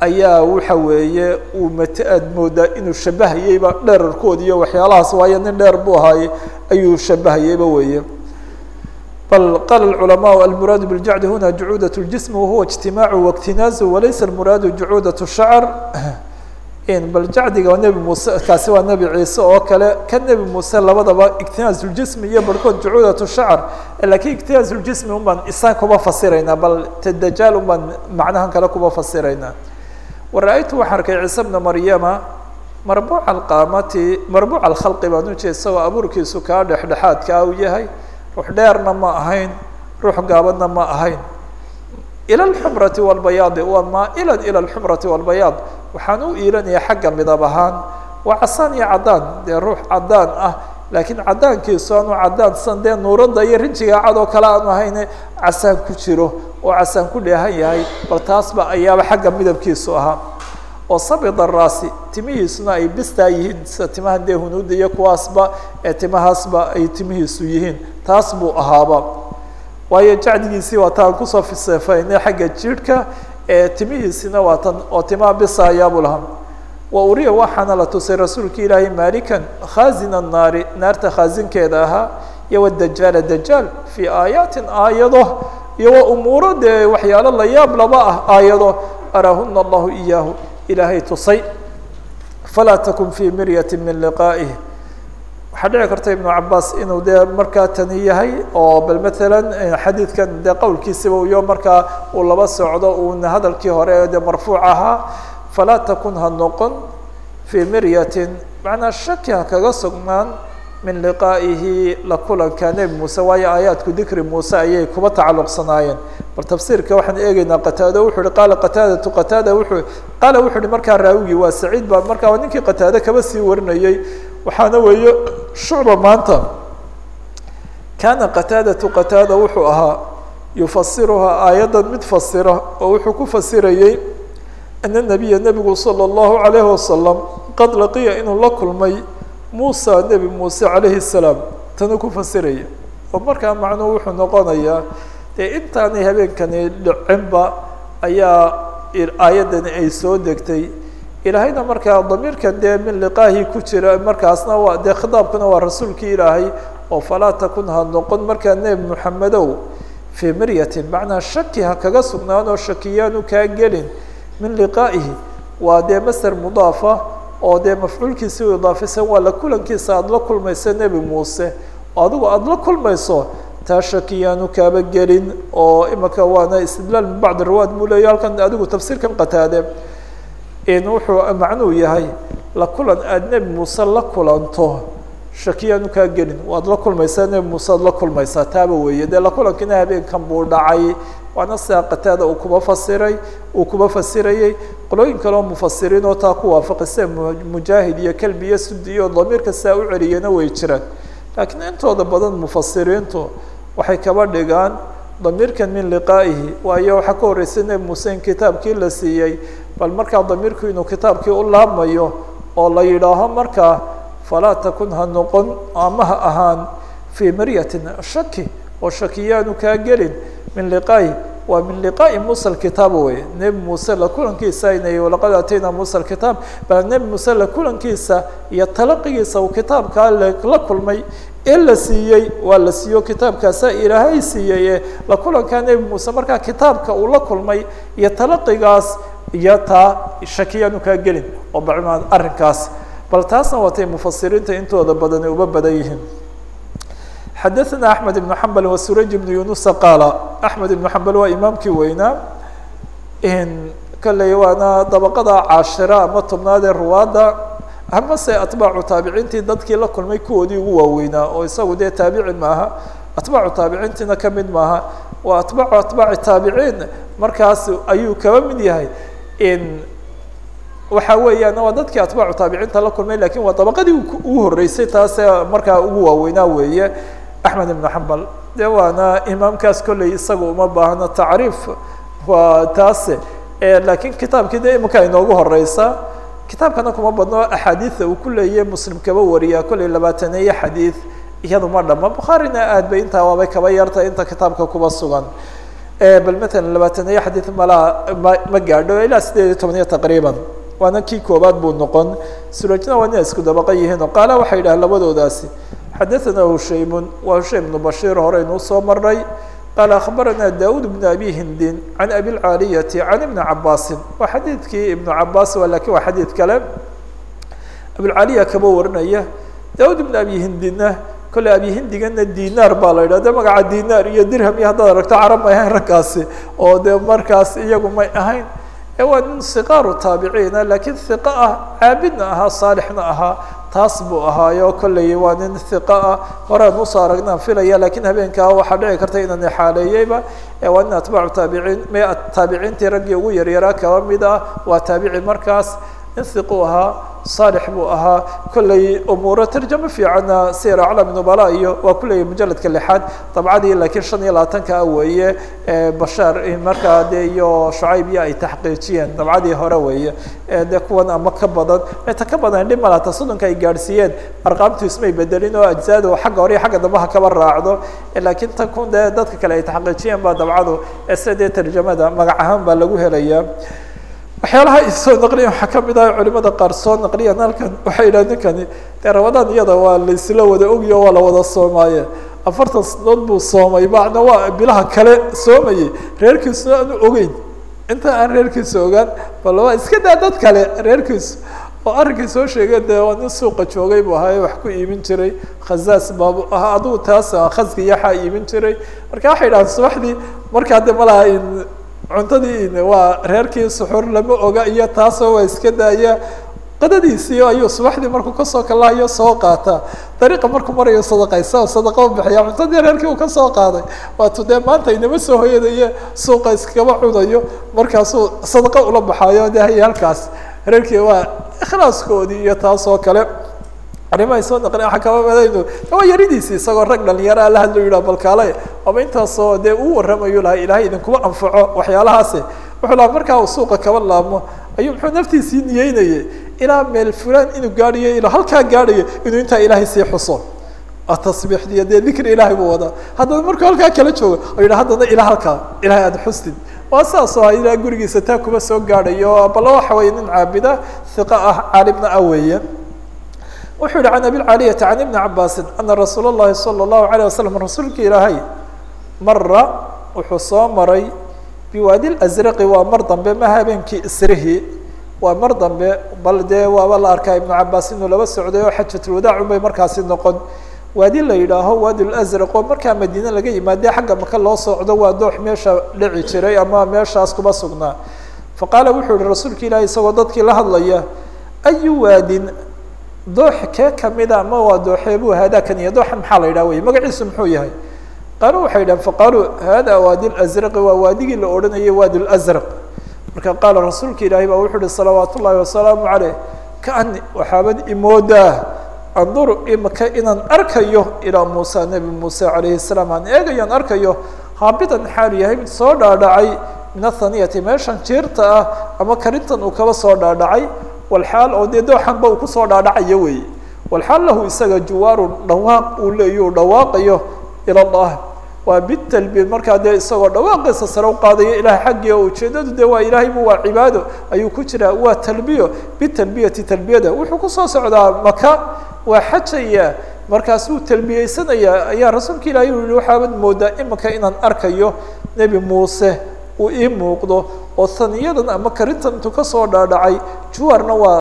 ayaa waxa weeye uu mate aada moodaa inuu shabahayeyba dherarkood iyo waxyaalahaas waayo nin dheer buu ahaayey ayuu shabahayeyba weeye bal qala الculamaء almuraadu biاljacdi huna jucuudaة اljism wahuwa اجtimaacu واktinaazu walaysa almuraadu jucuudaة الshacr in bal jacdiga waa nebi muuse kaasi waa nebi ciise oo kale ka nebi muuse labadaba iktinaaز اljism iyo barhkood jucuudaة الshacr lakiin iktinaaز اljismi un baan isaan kuba fasiraynaa bal tdajaal un baan macnahan kale kuba fasiraynaa wara-aytu waxaan arkay ciise bna maryama marbuuca alqaamati marbuuca alkhalqi baan ujeeda isagoo abuurkiisu kaa dhexdhexaadkaa u yahay ruux dheerna ma ahayn ruux gaabadna ma ahayn. Ila alxumrati walbayaadi waa maa'ilan ila alxumrati walbayaad waxaan u iilanaya xagga midab ahaan. Waa casaan iyo caddaan dee ruux caddaan ah laakiin caddaankiisu aanu caddaansan dee nuuradda iyo rinjiga cad kale aanu ahayne casaan ku jiro oo casaan ku dheehan yahay bal taasba ayaaba xagga midabkiisu ahaa oo sabida raasi timihiisuna ay bistaa yihiin sida timaha dee hunuudda iyo kuwaasba ee timahaasba ay timihiisu yihiin. Taas buu ahaaba. Waayo jacdigiisii waa taan ku soo fiseefaynay xagga jiidhka ee timihiisina waa tan oo timaha bisa ayaabuu lahaa. Wa uriya waxaana la tusay rasuulka ilaahay maalikan khaazina naari naarta khaazinkeeda ahaa iyo wadajaala dajaal fii aayaatin aayado iyo wa umuuro dee waxyaalo la yaab laba ah aayado. Araahuna allahu iyaahu ilaahay tusay falaa takun fii miryati min liqaa'ih waxaa dhici karta ibnu cabaas inuu dee markaa tani yahay oo bal matalan xadiidkan dee qowlkiisiba iyo markaa uu laba socdo uuna hadalkii hore dee marfuuc ahaa falaa takun ha noqon fii miryatin. Macnaa shaki ha kaga sugnaan min liqaa'ihi la kulanka nebi muuse waayo aayaadku dikri muuse ayay kuba tacalluqsanaayeen. Bal tafsiirka waxaan eegeynaa qataado wuxu uhi qaala qataadatu qataada wuxuu qaala wuxu uhi markaa raawigii waa saciid baa markaa waa ninkii qataade kaba sii warinayey. Waxaana weeye shucba maanta kaana qataadatu qataada wuxuu ahaa yufasiruhaa aayaddan mid fasira oo wuxuu ku fasirayey ana nabiya nebigu salى اllahu alayhi wasalam qad laqiya inuu la kulmay muusa nebi muuse calayhi الsalaam tanuu ku fasiraya. Oo markaa macnuhu wuxuu noqonayaa dee intaanay habeenkani dhicinba ayaa aayaddani ay soo degtay. Ilaahayna markaa damiirkan dee min liqaahi ku jira markaasna waa dee khitaabkuna waa rasuulkii ilaahay oo falaa takun ha noqon. Markaa nebi moxamedow fii miryatin macnaa shaki ha kaga sugnaanoo shakiyaanu kaa gelin min liqaa'ihi. Waa dee maser mudaafa oo dee mafcuulkiisi u idaafisan waa la kulankiisa aada la kulmayso nebi muuse. Adigu aada la kulmayso taa shakiyaanu kaaba gelin oo imaka waana istidlaal min bacdi riwaad buu leeya halkan adigu tafsiirkan qataade. In wuxuu macnuu yahay la kulan aada nebi muuse la kulanto shakiyaanu kaa gelin. Waad la kulmaysaa nebi muuse aad la kulmaysaa. Taaba weeye. Dee la kulankina habeenkan buu dhacay. Waana sidaa qataada uu kuba fasiray uu kuba fasirayey qolooyin kaleo mufasiriin oo taa ku waafaqise mujaahid iyo kelbi iyo sudi iyo damiirka sidaa u celiyana way jiraan. Laakiin intooda badan mufasiriintu waxay kaba dhigaan damiirkan min liqaa'ihi. Waayo waxaa ka horreysay nebi muuse in kitaabkii la siiyey bal markaa damiirku inuu kitaabkii u laabmayo oo la yidhaaho markaa falaa takun ha noqon ama ha ahaan fii miryatin shaki oo shakiyaanu kaa gelin min liqaa'i waa min liqaa'i muuse alkitaab wey nebi muuse la kulankiisa inay walaqad aatayna muuse alkitaab bal nebi muuse la kulankiisa iyo talaqigiisa uu kitaabkaa la kulmay ee la siiyey waa la siiyo kitaabkaasaa ilaahay siiyey ee la kulankaa nebi muuse markaa kitaabka uu la kulmay iyo talaqigaas iyo taa shakiyaanu kaa gelin oo bacmaa arrinkaas bal taasna waatay mufasiriinta intooda badani uba badan yihiin xadaثna أحmed بن حmbل وsuraj بن yunusa qaala أحmed بن حmbل waa imaamkii weynaa kalley waana dabaqada caashira ama tobnaad ee ruwaadda amase atbaacu taabiciintii dadkii la kulmay kuwoodii ugu waaweynaa oo isagu dee taabici maaha atbaacu taabiciintiina kamid maaha waa atbaacu atbaaci taabiciin markaas ayuu kaba mid yahay waxa weeyaan waa dadkii atbaacu taabiciinta la kulmay laakiin waa dabaqadii ugu horeysay taasee markaa ugu waaweynaa weeye axmed ibn xambal de waana imaamkaas kolley isaga uma baahno tacriif waa taase. Lakiin kitaabkii de imanka inoogu horeysa kitaabkana kuma badno axaadiida uu ku leeyahy muslim kaba wariyaa kolley labaataneeye xadiid iyadu ma dhama bukhaarina aad bay intaa waabay kaba yarta inta kitaabka kuba sugan. Bal matalan labaataneeye xadiid malaa ma ma gaadho ilaa sideed iyo tobaniyo taqriiban waana kii koobaad buu noqon surajna waa ina isku dabaqa yihiin qaala waxay yidhaha labadoodaasi xadaثana hushaymun waa hushaym bnu bashiir horeynuu soo maray qaala akhbarana daud bn abi hindin can abi lcaaliyati can ibni cabaasin waa xadiidkii ibnu cabaas laakiin waa xadiid kale abilcaaliya kaba warinaya daud bn abi hindinna kolley abi hindigana dinaar baa la yidhah de magaca dinaar iyo dirham iyo haddaad aragto carab may ahayn ragkaasi oo de markaas iyagu may ahayn waa nin siqaaru taabiciina lakiin hiqa ah caabidna ahaa saalixna ahaa taas buu ahaayo kolley waa nin hiqa ah horaan u soo aragnaan filaya lakiin habeenkaa waxaa dhici karta inaan xaaleeyeyba waa nin atbaacu taabiciin taabiciintii raggii ugu yaryaraa kaba mid ah waa taabici markaas hiqu ahaa saalix buu ahaa. Kolley umuuro tarjamo fiicanna sir aclam nubala iyo waa ku leeyahy mujaladka lixaad. Dabcadii laakiin shan iyo labaatanka ah weeye bashaar markaa dee iyo shucayb iyo ay taxqiijiyeen. Dabcadii hore weeye dee kuwan ama ka badan. Ta ka badan dhib malata soddonka ay gaadhsiiyeen. Arqaamtu ismay bedelin oo ajzaadu xagga hore iyo xagga dambaha kaba raacdo. Laakiin tan kun dee dadka kale ay taxqiijiyeen baa dabcadu sida dee tarjamada magac ahaan baa lagu helayaa waxyaalaha ay soo naqliyan waxaa ka mid ah culimada qaar soo naqliyan halkan waxay yidhaha ninkani dee ramadaan iyada waa laisla wada ogyo waa la wada soomaaye. Afartan sanadood buu soomay macna waa bilaha kale soomayay reerkiisuna aanu ogeyn inta aan reerkiisa ogaan bal waa iska daa dad kale reerkiisu. Oo arrinkii soo sheegay dee waa nin suuqa joogay buu ahaa wax ku iibin jiray. Khazaas baabu ahaa adigu taas khaska yaxaa iibin jiray. Marka waxay yidhahaan subaxdii markaa de malaha in cuntadii waa reerkii suxur lama oga iyo taasoo waa iska daaya. Qadadiisii ayuu subaxdii markuu ka soo kalahayo soo qaata. Dariiqa markuu marayo sadaqaysa sadaqa u bixiya. Cuntadii reerkii uu ka soo qaaday. Waatu dee maanta inama soo hoyadayo suuqa iskaba cunayo. Markaasuu sadaqa ula baxayo de hay halkaas. Reerkii waa ikhlaaskoodii iyo taas oo kale arrimahay soo naqli waxa kaba madaynu waa yaridiisi isagoo rag dhalinyara la hadlo yidhah balkaale aba intaasoo dee uu warramayu lahaa ilaahay idinkuma anfaco waxyaalahaasi. Wuxuu lahaa markaa uu suuqa kaba laabmo. Ayuu muxuu naftiisii niyeynayay ilaa meel fulaan inuu gaadhayo ilaa halkaa gaadhayo inuu intaa ilaahay sii xuso. Tasbiixdiyo dee dikri ilaahay buu wadaa. Haddana markuu halkaa kala joogo o yidha haddana ilaa halkaa ilahay aada xustid waa saas oo ah ilaa gurigiisa taa kuma soo gaadhayo. Bal waxa weeye nin caabida hiqa ah caalimna ah weeye wuxuu yihi can abilcaaliyati can ibni cabaasin ana rasuul اllahi salى اllahu alayه wasalam rasuulka ilaahay mara wuxuu soo maray biwaadi lazraqi waa mar dambe ma habeenkii isrihi waa mar dambe bal dee waaba la arkaa ibnu cabaas inuu laba socday oo xajatulwadaac unbay markaasi noqon waadi la yidhaaho waadi lazraq oo markaa madiine laga yimaadee xagga maka loo socdo waa doox meesha dhici jiray ama meeshaas kuma sugnaa faqaala wuxuu yihi rasuulka ilaahay isagoo dadkii la hadlaya ayu waadin doox kee kamida ama waa dooxeebuu haadakan iyo dooxan maxaa la yidhah wey magaciisu muxuu yahay? Qaaluu waxay yidhahan faqaaluu hada waadi lazraqi waa waadigii la odhanayay waadi lazraq marka qaala rasuulka ilaahay baa wuxuu uhi salawaat ullaahi wasalaamu caleyh kaani waxaabad imoodaa anduru imaka inaan arkayo ilaa muusa nebi muuse calayhi salaam aan eegayo an arkayo haabitan xaalu yahay mid soo dhaadhacay min athaniyati meeshan jiirta ah ama karintan uu kaba soo dhaadhacay walxaal oo dee dooxanba uu ku soo dhaadhacayo wey walxaal lahu isaga juwaarun dhawaaq uu leeyo u dhawaaqayo ila allah. Waa bitalbiya markaa dee isagoo dhawaaqiisa sare u qaadayo ilahay xaggii oo ujeedadu de waa ilaahaybu waa cibaado ayuu ku jiraa waa talbiyo. Bitalbiyati talbiyada wuxuu ku soo socdaa maka waa xajaya. Markaasuu talbiyeysanaya ayaa rasuulka ilahay u yihi waxaabad moodaa imika inaan arkayo nebi muuse uu ii muuqdo oo haniyadan ama karintan intuu ka soo dhaadhacay juwarna waa